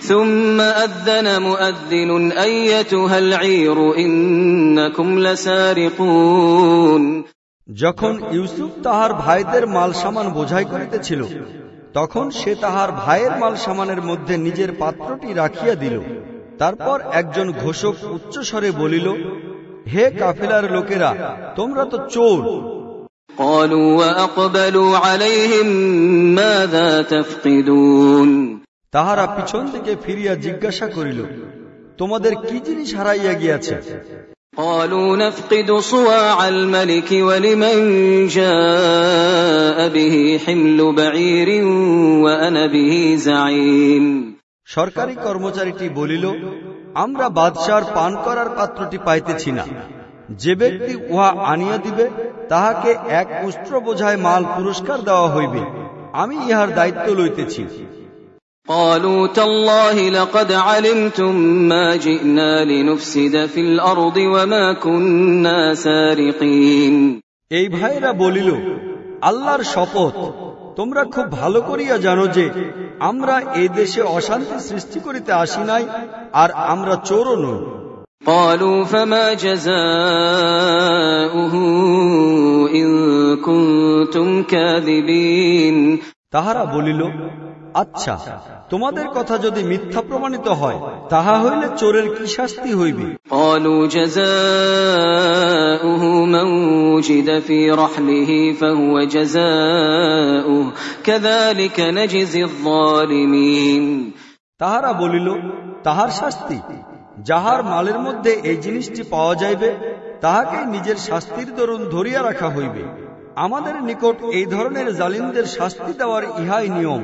Speaker 4: ثم أذن مؤذن أيتها العير إنكم لسارقون
Speaker 5: যখন ইউসুফ তাহার ভাইদের মাল সামান বোঝাই করিতেছিল তখন সে তাহার ভাইয়ের মাল সামানের মধ্যে নিজের পাত্রটি রাখিয়া দিল তারপর একজন ঘোষক উচ্চস্বরে বলিল হে কাফিলার লোকেরা তোমরা তো চোর
Speaker 4: قالوا وأقبلوا عليهم ماذا تفقدون
Speaker 5: তাহারা পিছন দিকে ফিরিয়া জিজ্ঞাসা করিল তোমাদের কি জিনিস হারাইয়া গিয়াছে
Speaker 4: قالوا نفقد صواع الملك ولمن جاء به حمل بعير وأنا به زعيم
Speaker 5: সরকারি কর্মচারীটি বলিল আমরা বাদশার পান করার পাত্রটি পাইতেছি না যে ব্যক্তি উহা আনিয়া দিবে তাহাকে এক উস্ত্র বোঝায় মাল পুরস্কার দেওয়া হইবে আমি ইহার দায়িত্ব লইতেছি
Speaker 4: قالوا تالله لقد علمتم ما جئنا لنفسد في الأرض وما كنا سارقين
Speaker 5: এই ভাইরা বলিল আল্লাহর শপথ তোমরা খুব ভালো করিয়া জানো যে আমরা এই দেশে অশান্তি সৃষ্টি করিতে আসি নাই আর আমরা চোরও নই
Speaker 4: قالوا فما جزاؤه إن كنتم كاذبين
Speaker 5: তাহারা বলিল আচ্ছা তোমাদের কথা যদি মিথ্যা প্রমাণিত হয় তাহা হইলে চোরের কি শাস্তি হইবে? তাহারা বলিল তাহার শাস্তি। যাহার মালের মধ্যে এই জিনিসটি পাওয়া যাইবে তাহাকে নিজের শাস্তির দরুন ধরিয়া রাখা হইবে। আমাদের নিকট এই ধরনের জালিমদের শাস্তি দেওয়ার ইহাই নিয়ম।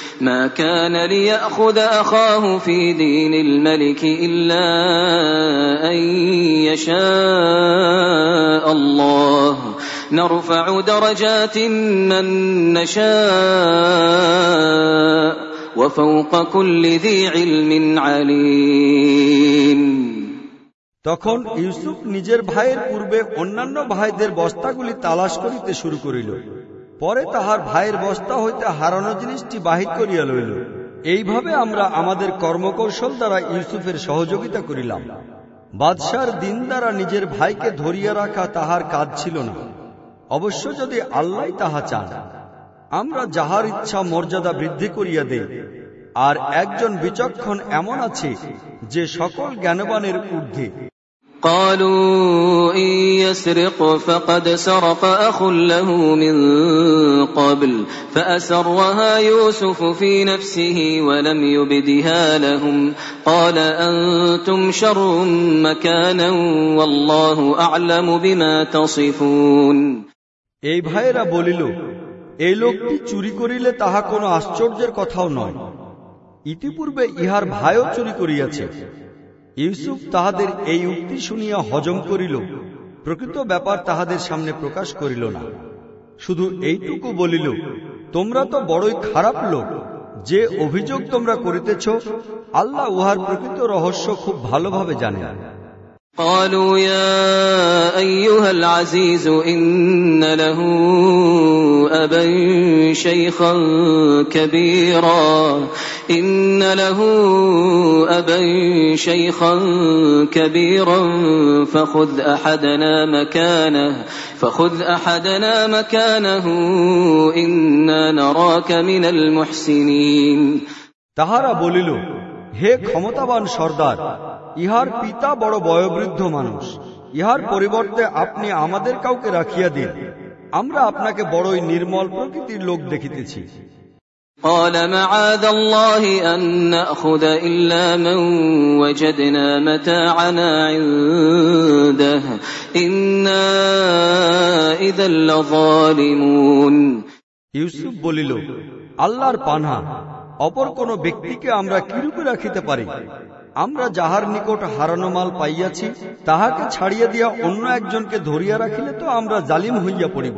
Speaker 4: ما كان ليأخذ أخاه في دين الملك إلا أن يشاء الله نرفع درجات من نشاء وفوق كل ذي علم عليم
Speaker 5: তখন ইউসুফ নিজের ভাইয়ের পূর্বে অন্যান্য ভাইদের বস্তাগুলি তালাশ করিতে শুরু করিল পরে তাহার ভাইয়ের বস্তা হইতে হারানো জিনিসটি বাহির করিয়া লইল। এইভাবে আমরা আমাদের কর্মকৌশল দ্বারা ইউসুফের সহযোগিতা করিলাম। বাদশার দিন দ্বারা নিজের ভাইকে ধরিয়া রাখা তাহার কাজ ছিল না। অবশ্য যদি আল্লাহ তাহা চান, আমরা যাহার ইচ্ছা মর্যাদা বৃদ্ধি করিয়া দেই, আর একজন বিচক্ষণ এমন আছে যে সকল জ্ঞানবানের ঊর্ধ্বে।
Speaker 4: قالوا إن يسرق فقد سرق أخ له من قبل فأسرها يوسف في نفسه ولم يبدها لهم قال أنتم شر مكانا والله أعلم بما تصفون
Speaker 5: এই ভাইয়েরা বলিল এই লোকটি চুরি করিলে তাহা কোনো আশ্চর্যের কথাও নয় ইতিপূর্বে ইহার ভাইও চুরি করিয়াছে ইউসুফ তাহাদের এই উক্তি শুনিয়া হজম করিল, প্রকৃত ব্যাপার তাহাদের সামনে প্রকাশ করিল না। শুধু এইটুকু বলিল, তোমরা তো বড়ই খারাপ লোক, যে অভিযোগ তোমরা করিতেছ, আল্লাহ উহার প্রকৃত রহস্য খুব ভালোভাবে জানেন।
Speaker 4: قالوا يا أيها العزيز إن له أبا شيخا كبيرا إن له أبا شيخا كبيرا فخذ أحدنا مكانه فخذ أحدنا مكانه إنا نراك من المحسنين
Speaker 5: তাহারা বলিল হে ক্ষমতাবান সর্দার ইহার পিতা বড় বয়োবৃদ্ধ মানুষ ইহার পরিবর্তে আপনি আমাদের কাউকে রাখিয়া দিন আমরা আপনাকে বড়ই নির্মল প্রকৃতির লোক দেখিতেছি
Speaker 4: قال معاذ الله أن نأخذ إلا من وجدنا متاعنا عنده إنا إذا لظالمون
Speaker 5: ইউসুফ বলিল আল্লাহর পানহা অপর কোন ব্যক্তিকে আমরা কিরূপে রাখিতে পারি আমরা যাহার নিকট হারানো মাল পাইয়াছি, তাহাকে ছাড়িয়া দিয়া অন্য একজনকে ধরিয়া রাখিলে তো আমরা জালিম হইয়া পড়িব।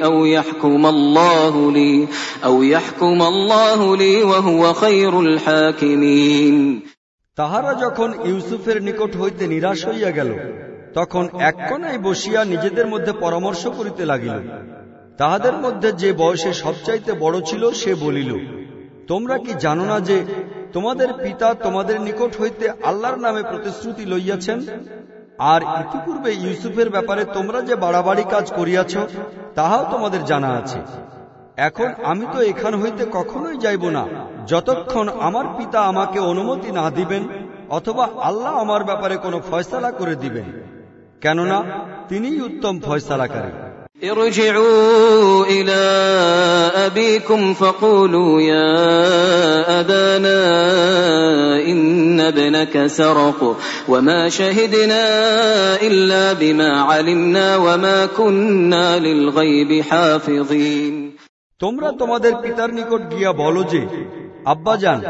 Speaker 4: أو يحكم الله لي أو يحكم الله لي وهو خير الحاكمين
Speaker 5: তাহারা যখন ইউসুফের নিকট হইতে নিরাশ হইয়া গেল তখন এক কোনায় বসিয়া নিজেদের মধ্যে পরামর্শ করিতে লাগিল তাহাদের মধ্যে যে বয়সে সবচাইতে বড় ছিল সে বলিল তোমরা কি জানো না যে তোমাদের পিতা তোমাদের নিকট হইতে আল্লাহর নামে প্রতিশ্রুতি লইয়াছেন আর ইতিপূর্বে ইউসুফের ব্যাপারে তোমরা যে বাড়াবাড়ি কাজ করিয়াছ, তাহাও তোমাদের জানা আছে। এখন আমি তো এখান হইতে কখনোই যাইব না। যতক্ষণ আমার পিতা আমাকে অনুমতি না দিবেন, অথবা আল্লাহ আমার ব্যাপারে কোনো ফয়সালা করে দিবেন। কেননা, তিনিই উত্তম ফয়সালাকারী।
Speaker 4: ارجعوا إلى أبيكم فقولوا يا أبانا إن ابنك سرق وما شهدنا إلا بما علمنا وما كنا للغيب حافظين
Speaker 5: তোমরা তোমাদের পিতার নিকট গিয়া বলো যে আব্বাজান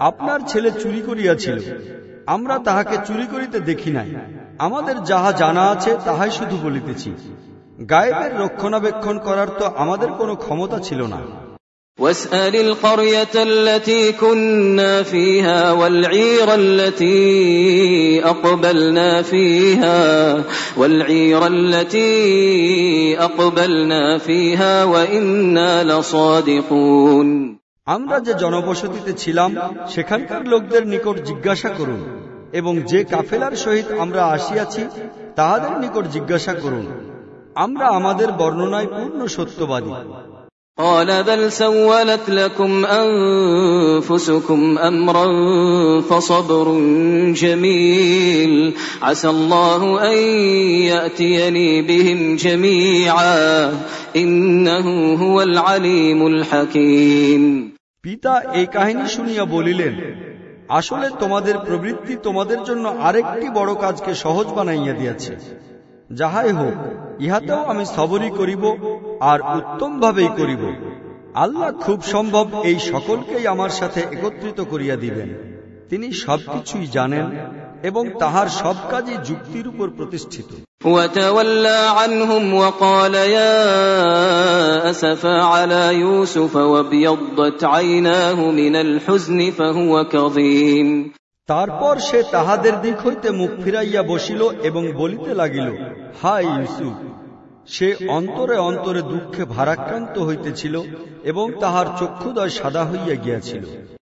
Speaker 5: আপনার ছেলে চুরি করিয়াছিল আমরা তাহাকে চুরি করিতে দেখি নাই আমাদের যাহা জানা আছে তাহাই শুধু বলিতেছি গায়েবের রক্ষণাবেক্ষণ করার তো আমাদের কোনো ক্ষমতা ছিল না
Speaker 4: واسأل القرية التي كنا فيها والعير التي أقبلنا فيها والعير التي أقبلنا فيها وإنا لصادقون
Speaker 5: আমরা যে জনবসতিতে ছিলাম সেখানকার লোকদের নিকট জিজ্ঞাসা করুন এবং যে কাফেলার সহিত আমরা আসিয়াছি তাহাদের নিকট জিজ্ঞাসা করুন আমরা আমাদের বর্ণনায় পূর্ণ সত্যবাদী
Speaker 4: قال بل سولت لكم أنفسكم أمرا فصبر جميل عسى الله أن يأتيني بهم جميعا إنه هو العليم الحكيم
Speaker 5: পিতা এই কাহিনী শুনিয়া বলিলেন আসলে তোমাদের প্রবৃত্তি তোমাদের জন্য আরেকটি বড় কাজকে সহজ বানাইয়া দিয়াছে যাহাই হোক ইহাতেও আমি সবরই করিব আর উত্তমভাবেই করিব আল্লাহ খুব সম্ভব এই সকলকেই আমার সাথে একত্রিত করিয়া দিবেন তিনি সবকিছুই জানেন এবং তাহার সব কাজই যুক্তির উপর প্রতিষ্ঠিত
Speaker 4: وتولى عنهم وقال يا أسف على يوسف وابيضت عيناه من الحزن فهو كظيم
Speaker 5: তারপর সে তাহাদের দিক হইতে মুখ ফিরাইয়া বসিল এবং বলিতে লাগিল হাই ইউসুফ সে অন্তরে অন্তরে দুঃখে ভারাক্রান্ত হইতেছিল এবং তাহার চক্ষুদয় সাদা হইয়া গিয়াছিল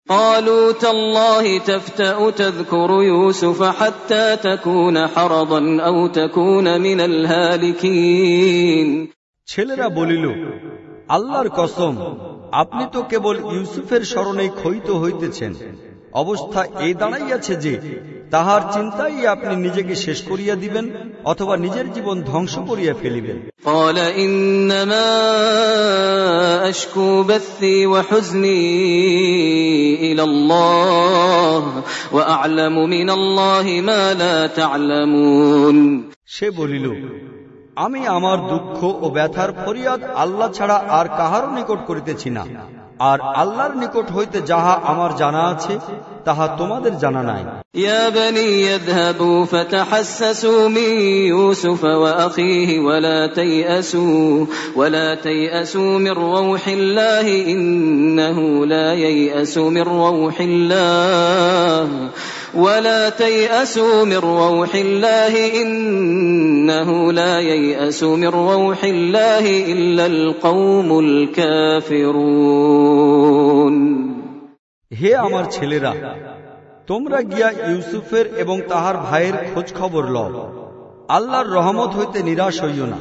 Speaker 4: قالوا تالله تفتأ تذكر يوسف حتى تكون حرضا أو تكون من الهالكين
Speaker 5: ছেলেরা বলিল আল্লাহর কসম আপনি তো কেবল ইউসুফের স্মরণেই ক্ষয়িত হইতেছেন অবস্থা এই দাঁড়াইয়াছে যে তাহার চিন্তাই আপনি নিজেকে শেষ করিয়া দিবেন অথবা নিজের জীবন ধ্বংস করিয়া ফেলিবেন। সে বলিল আমি আমার দুঃখ ও ব্যথার ফরিয়াদ আল্লাহ ছাড়া আর কাহারও নিকট করিতেছি না। আর আল্লাহর নিকট হইতে যাহা আমার জানা আছে তাহা তোমাদের জানা নাই
Speaker 4: يا بني يذهبوا فتحسسوا من يوسف وأخيه ولا تيأسوا ولا تيأسوا من روح الله إنه لا ييأس من روح الله ولا تيأسوا من روح الله إنه لا ييأس من روح الله إلا القوم الكافرون
Speaker 5: হে আমার ছেলেরা তোমরা গিয়া ইউসুফের এবং তাহার ভাইয়ের খোঁজ খবর লও আল্লাহর রহমত হইতে নিরাশ হইও না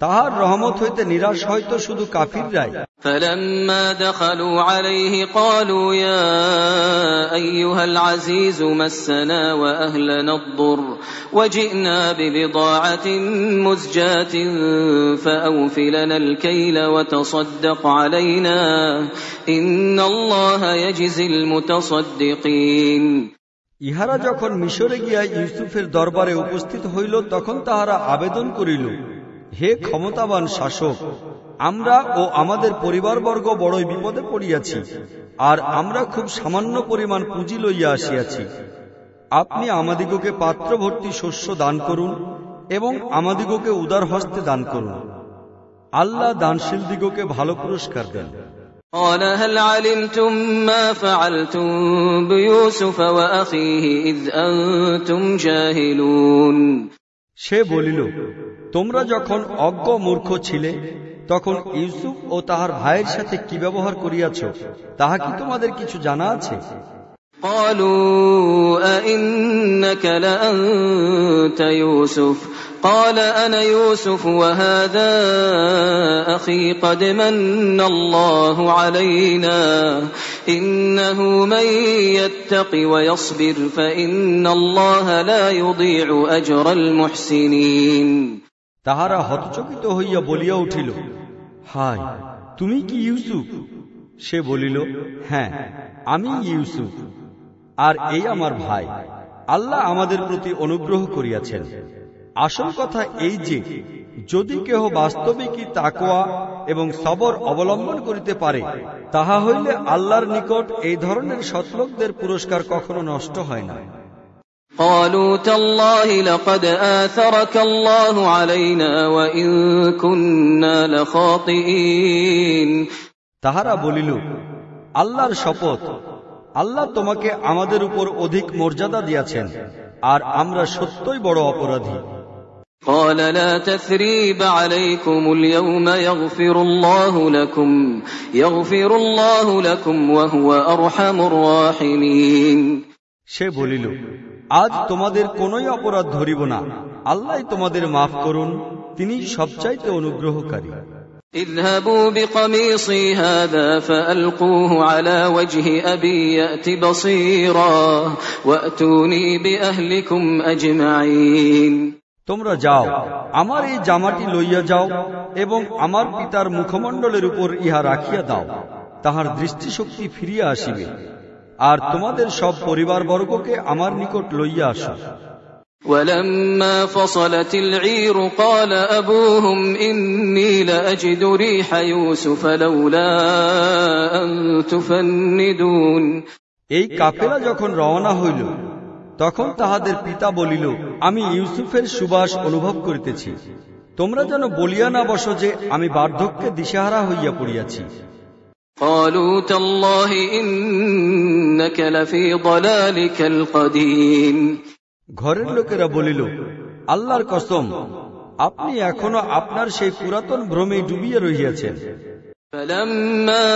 Speaker 5: তাহার রহমত হইতে নিরাশ হয়তো শুধু কাফিররাই
Speaker 4: فلما دخلوا عليه قالوا يا ايها العزيز مسنا واهلنا الضر وجئنا ببضاعه مزجاه فاوف لنا الكيل وتصدق علينا ان الله يجزي المتصدقين
Speaker 5: ইহারা যখন মিশরে গিয়া ইউসুফের দরবারে উপস্থিত হইল তখন তাহারা আবেদন করিল হে ক্ষমতাবান শাসক আমরা ও আমাদের পরিবারবর্গ বড়ই বিপদে পড়িয়াছি আর আমরা খুব সামান্য পরিমাণ পুঁজি লইয়া আসিয়াছি আপনি আমাদিগকে পাত্র ভর্তি শস্য দান করুন এবং আমাদিগকে উদার হস্তে দান করুন আল্লাহ দানশীল দিগকে ভালো পুরস্কার দেন
Speaker 4: قال هل علمتم ما فعلتم بيوسف واخيه اذ انتم جاهلون
Speaker 5: সে বলিল তোমরা যখন অজ্ঞ মূর্খ ছিলে তখন ইউসুফ ও তাহার ভাইয়ের সাথে কি ব্যবহার করিয়াছ তাহা কি তোমাদের কিছু জানা আছে
Speaker 4: قالوا أئنك لأنت يوسف قال أنا يوسف وهذا أخي قد من الله علينا إنه من يتق ويصبر فإن الله لا يضيع أجر المحسنين
Speaker 5: তাহারা হতচকিত হইয়া বলিয়া উঠিল হায় তুমি কি ইউসুফ সে বলিল হ্যাঁ আমি ইউসুফ আর এই আমার ভাই আল্লাহ আমাদের প্রতি অনুগ্রহ করিয়াছেন আসল কথা এই যে যদি কেহ বাস্তবিকই তাকোয়া এবং সবর অবলম্বন করিতে পারে তাহা হইলে আল্লাহর নিকট এই ধরনের সৎলোকদের পুরস্কার কখনো নষ্ট হয় না
Speaker 4: قالوا تالله لقد آثرك الله علينا وإن كنا لخاطئين
Speaker 5: তাহারা বলিল আল্লাহর শপথ আল্লাহ তোমাকে আমাদের উপর অধিক মর্যাদা দিয়াছেন আর আমরা সত্যই বড় অপরাধী
Speaker 4: قال لا تثريب عليكم اليوم يغفر الله لكم يغفر الله لكم وهو أرحم الراحمين
Speaker 5: সে বলিল আজ তোমাদের কোনই অপরাধ ধরিব না আল্লাহ তোমাদের মাফ করুন তিনি সবচাইতে অনুগ্রহকারী
Speaker 4: اذهبوا بقميصي هذا فألقوه على وجه أبي يأت بصيرا وأتوني بأهلكم أجمعين
Speaker 5: তোমরা যাও আমার এই জামাটি লইয়া যাও এবং আমার পিতার মুখমণ্ডলের উপর ইহা রাখিয়া দাও তাহার দৃষ্টিশক্তি ফিরিয়া আসিবে আর তোমাদের সব পরিবারবর্গকে আমার নিকট লইয়া আসো
Speaker 4: ولما فصلت العير قال أبوهم إني لأجد ريح يوسف لولا أن تفندون
Speaker 5: এই কাফেলা যখন রওনা হইল তখন তাহাদের পিতা বলিল আমি ইউসুফের সুবাস অনুভব করিতেছি। তোমরা যেন বলিয়া না বসো যে আমি বার্ধক্যে দিশাহারা হইয়া পড়িয়াছি। ঘরের লোকেরা বলিল আল্লাহর কসম আপনি এখনও আপনার সেই পুরাতন ভ্রমে ডুবিয়ে রহিয়াছেন।
Speaker 4: فلما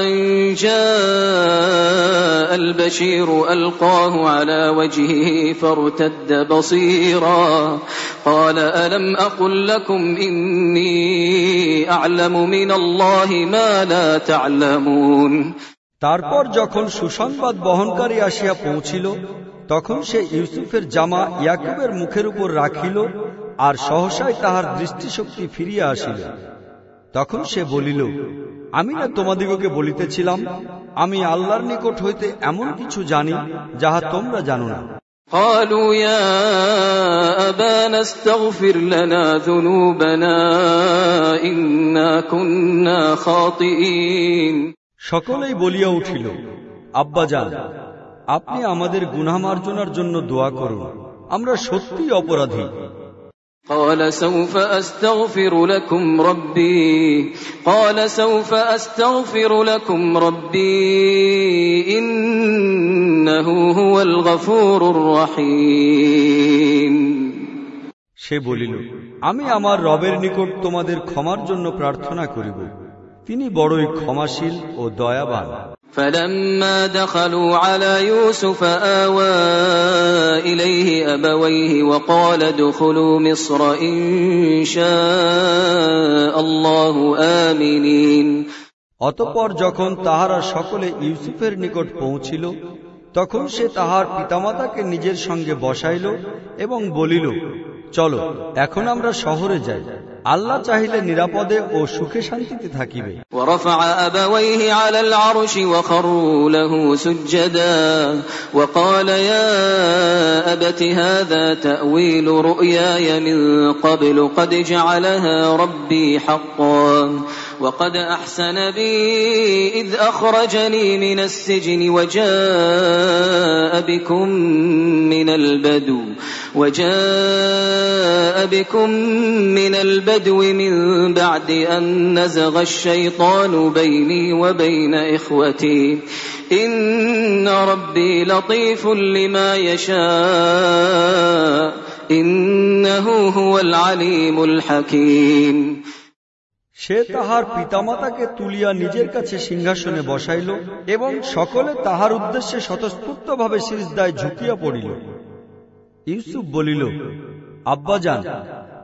Speaker 4: أن جاء البشير ألقاه على وجهه فارتد بصيرا قال ألم أقل لكم إني أعلم من الله ما لا تعلمون
Speaker 5: তারপর যখন সুসংবাদ বহনকারী আসিয়া পৌঁছিল তখন সে ইউসুফের জামা ইয়াকুবের মুখের উপর রাখিল আর সহসায় তাহার দৃষ্টিশক্তি ফিরিয়া আসিল তখন সে বলিল আমি না তোমাদিগকে বলিতেছিলাম আমি আল্লাহর নিকট হইতে এমন কিছু জানি যাহা তোমরা জানো না
Speaker 4: قالوا يا أبانا استغفر لنا ذنوبنا إنا كنا خاطئين
Speaker 5: সকলেই বলিয়া উঠিল আব্বাজান আপনি আমাদের গুনাহ মার্জনার জন্য দোয়া করুন আমরা সত্যি অপরাধী
Speaker 4: قال سوف أستغفر لكم ربي قال سوف أستغفر لكم ربي إنه هو الغفور الرحيم
Speaker 5: সে বলিল আমি আমার রবের নিকট তোমাদের ক্ষমার জন্য প্রার্থনা করিব তিনি বড়ই ক্ষমাশীল ও দয়াবান
Speaker 4: فلما دخلوا على يوسف آوى إليه أبويه وقال ادخلوا مصر إن شاء الله آمنين
Speaker 5: অতঃপর যখন তাহারা সকলে ইউসুফের নিকট পৌঁছিল তখন সে তাহার পিতামাতাকে নিজের সঙ্গে বসাইল এবং বলিল চলো এখন আমরা শহরে যাই আল্লাহ চাহিলে নিরাপদে ও সুখে শান্তিতে থাকিবে
Speaker 4: ورفع أبويه على العرش وخروا له سجدا وقال يا أبت هذا تأويل رؤياي من قبل قد جعلها ربي حقا وقد أحسن بي إذ أخرجني من السجن وجاء بكم من البدو وجاء بكم من البدو من بعد أن نزغ الشيطان بيني وبين إخوتي إن ربي لطيف لما يشاء إنه هو العليم الحكيم
Speaker 5: সে তাহার পিতামাতাকে তুলিয়া নিজের কাছে সিংহাসনে বসাইল এবং সকলে তাহার উদ্দেশ্যে স্বতঃস্ফূর্তভাবে সিজদায় ঝুঁকিয়া পড়িল ইউসুফ বলিল আব্বাজান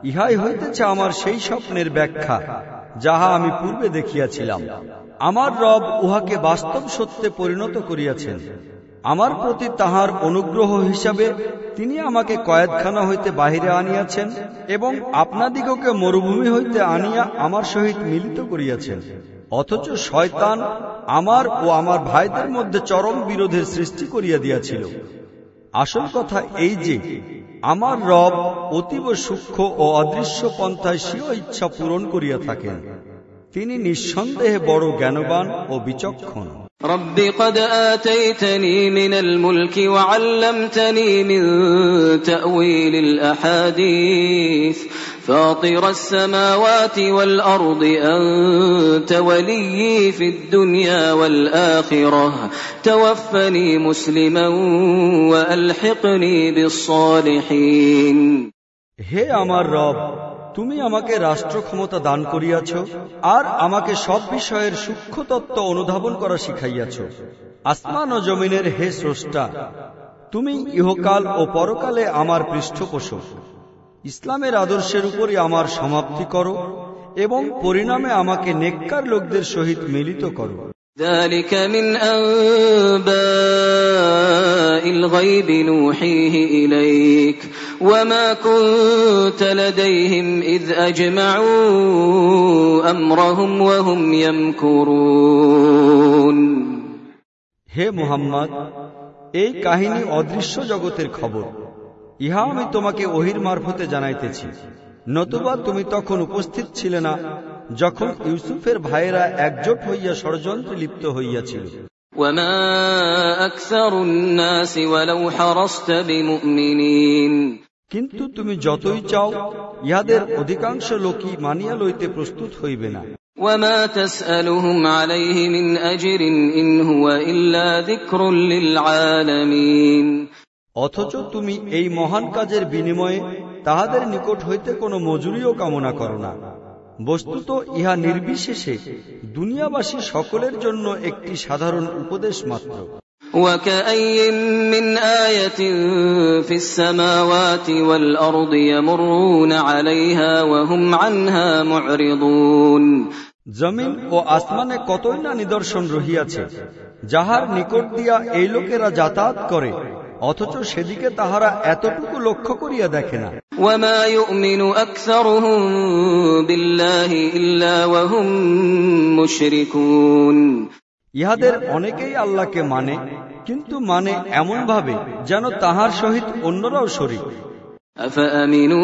Speaker 5: ইহাই হইতেছে আমার সেই স্বপ্নের ব্যাখ্যা, যাহা আমি পূর্বে দেখিয়াছিলাম। আমার রব উহাকে বাস্তব সত্যে পরিণত করিয়াছেন। আমার প্রতি তাহার অনুগ্রহ হিসাবে তিনি আমাকে কয়েদখানা হইতে বাহিরে আনিয়াছেন এবং আপনাদিগকে মরুভূমি হইতে আনিয়া আমার সহিত মিলিত করিয়াছেন। অথচ শয়তান আমার ও আমার ভাইদের মধ্যে চরম বিরোধের সৃষ্টি করিয়া দিয়াছিল। আসল কথা এই যে আমার রব অতীব সূক্ষ্ম ও অদৃশ্য পন্থায় স্বীয় ইচ্ছা পূরণ করিয়া থাকেন তিনি নিঃসন্দেহে বড় জ্ঞানবান ও বিচক্ষণ
Speaker 4: رب قد آتيتني من الملك وعلمتني من تأويل الأحاديث فاطر السماوات والأرض أنت ولي في الدنيا والآخرة توفني مسلما وألحقني بالصالحين
Speaker 5: হে আমার রব তুমি আমাকে রাষ্ট্র ক্ষমতা দান করিয়াছ আর আমাকে সব বিষয়ের সূক্ষ্ম তত্ত্ব অনুধাবন করা শিখাইয়াছ আসমান ও জমিনের হে স্রষ্টা তুমি ইহকাল ও পরকালে আমার পৃষ্ঠপোষক ইসলামের আদর্শের উপরই আমার সমাপ্তি করো এবং পরিণামে আমাকে নেককার লোকদের সহিত মিলিত করো
Speaker 4: ذلك من أنباء الغيب نوحيه إليك وما كنت لديهم إذ أجمعوا أمرهم وهم يمكرون
Speaker 5: হে মুহাম্মদ এই কাহিনী অদৃশ্য জগতের খবর ইহা আমি তোমাকে ওহির মারফতে জানাইতেছি নতুবা তুমি তখন উপস্থিত ছিলে না যখন ইউসুফের ভাইয়েরা একজোট হইয়া ষড়যন্ত্রে লিপ্ত হইয়াছিল
Speaker 4: وما أكثر الناس ولو حرصت بمؤمنين
Speaker 5: কিন্তু তুমি যতই চাও ইহাদের অধিকাংশ লোকই মানিয়া লইতে প্রস্তুত হইবে না
Speaker 4: وما تسألهم عليه من أجر إن هو إلا ذكر للعالمين
Speaker 5: অথচ তুমি এই মহান কাজের বিনিময়ে তাহাদের নিকট হইতে কোনো মজুরিও কামনা করো না বস্তুত ইহা নির্বিশেষে দুনিয়াবাসী সকলের জন্য একটি সাধারণ উপদেশ মাত্র
Speaker 4: وكأي من آية في السماوات والأرض يمرون عليها وهم عنها معرضون
Speaker 5: জমিন ও আসমানে কতই না নিদর্শন রহিয়াছে যাহার নিকট দিয়া এই লোকেরা যাতায়াত করে অথচ সেদিকে তাহারা এতটুকু লক্ষ্য করিয়া দেখে না। ইহাদের অনেকেই আল্লাহকে মানে কিন্তু মানে এমন ভাবে যেন তাহার সহিত অন্যরাও শরীর
Speaker 4: أفأمنوا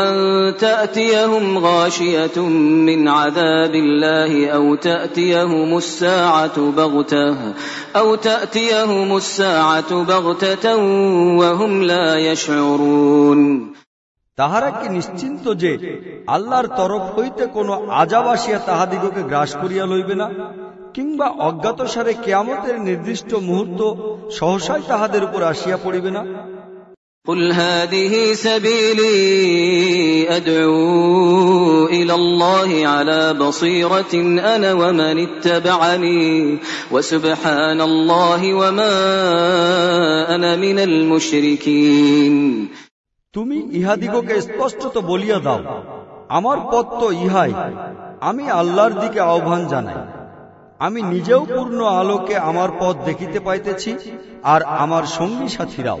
Speaker 4: أن تأتيهم غاشية من عذاب الله أو تأتيهم الساعة بغتة أو تأتيهم الساعة بغتة وهم لا يشعرون
Speaker 5: তাহারা কি নিশ্চিন্ত যে আল্লাহর তরফ হইতে কোনো আজাব আসিয়া তাহাদিগকে গ্রাস করিয়া লইবে না কিংবা অজ্ঞাতসারে কেয়ামতের নির্দিষ্ট মুহূর্ত সহসাই তাহাদের উপর আসিয়া পড়িবে না
Speaker 4: قل هذه سبيلي ادعو الى الله على بصيره انا ومن اتبعني وسبحان الله وما انا من المشركين
Speaker 5: তুমি ইহাদিগকে স্পষ্টত বলিয়া দাও আমার পথ তো ইহাই আমি আল্লাহর দিকে আহ্বান জানাই আমি নিজেও পূর্ণ আলোকে আমার পথ দেখিতে পাইতেছি আর আমার সঙ্গী সাথীরাও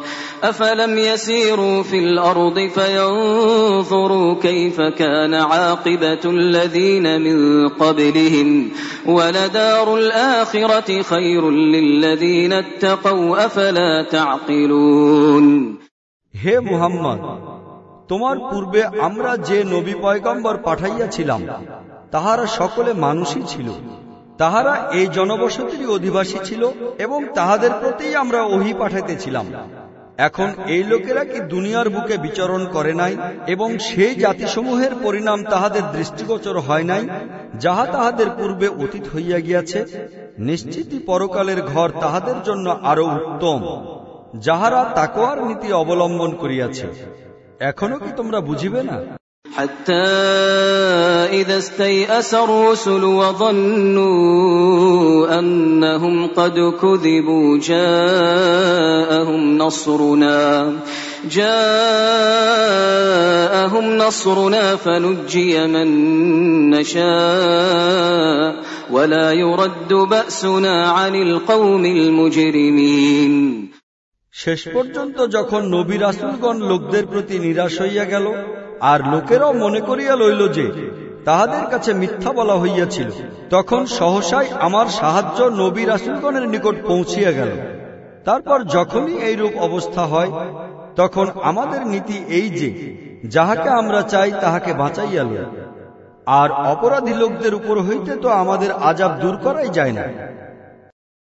Speaker 4: أفلم يسيروا في الأرض فينظروا كيف كان عاقبة الذين من قبلهم ولدار الآخرة خير للذين اتقوا أفلا تعقلون
Speaker 5: হে মুহাম্মদ তোমার পূর্বে আমরা যে নবী পয়গম্বর পাঠাইয়াছিলাম তাহারা সকলে মানুষই ছিল তাহারা এই জনবসতিরই অধিবাসী ছিল এবং তাহাদের প্রতি আমরা ওহি পাঠাইতেছিলাম এখন এই লোকেরা কি দুনিয়ার বুকে বিচরণ করে নাই এবং সেই জাতিসমূহের পরিণাম তাহাদের দৃষ্টিগোচর হয় নাই, যাহা তাহাদের পূর্বে অতীত হইয়া গিয়াছে? নিশ্চিতই পরকালের ঘর তাহাদের জন্য আরও উত্তম, যাহারা তাকোয়ার নীতি অবলম্বন করিয়াছে। এখনও কি তোমরা বুঝিবে না?
Speaker 4: حتى إذا استيأس الرسل وظنوا أنهم قد كذبوا جاءهم نصرنا جاءهم نصرنا فنجي من نشاء ولا يرد بأسنا عن القوم المجرمين
Speaker 5: শেষ পর্যন্ত যখন নবী রাসুলগণ লোকদের প্রতি নিরাশ হইয়া গেল আর লোকেরাও মনে করিয়া লইল যে, তাহাদের কাছে মিথ্যা বলা হইয়াছিল। তখন সহসাই আমার সাহায্য নবী রাসুলগণের নিকট পৌঁছিয়া গেল। তারপর যখনই এইরূপ অবস্থা হয়, তখন আমাদের নীতি এই যে, যাহাকে আমরা চাই তাহাকে বাঁচাইয়া লই। আর অপরাধী লোকদের উপর হইতে তো আমাদের আজাব দূর করাই যায় না।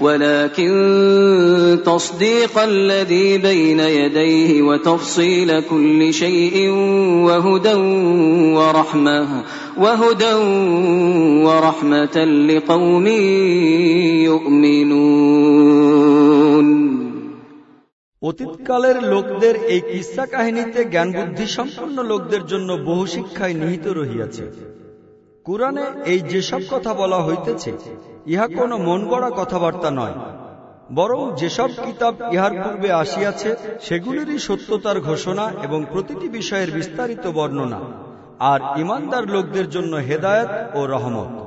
Speaker 4: ولكن تصديق الذي بين يديه وتفصيل كل شيء وهدى ورحمة وهدى ورحمة لقوم يؤمنون
Speaker 5: অতীতকালের লোকদের এই কিস্সা কাহিনীতে জ্ঞান বুদ্ধি সম্পন্ন লোকদের জন্য বহু শিক্ষায় নিহিত রহিয়াছে কোরআনে এই যেসব কথা বলা হইতেছে, ইহা কোনো মন গড়া কথাবার্তা নয়। বরং যেসব কিতাব ইহার পূর্বে আসিয়াছে, সেগুলিরই সত্যতার ঘোষণা এবং প্রতিটি বিষয়ের বিস্তারিত বর্ণনা। আর ইমানদার লোকদের জন্য হেদায়ত ও রহমত।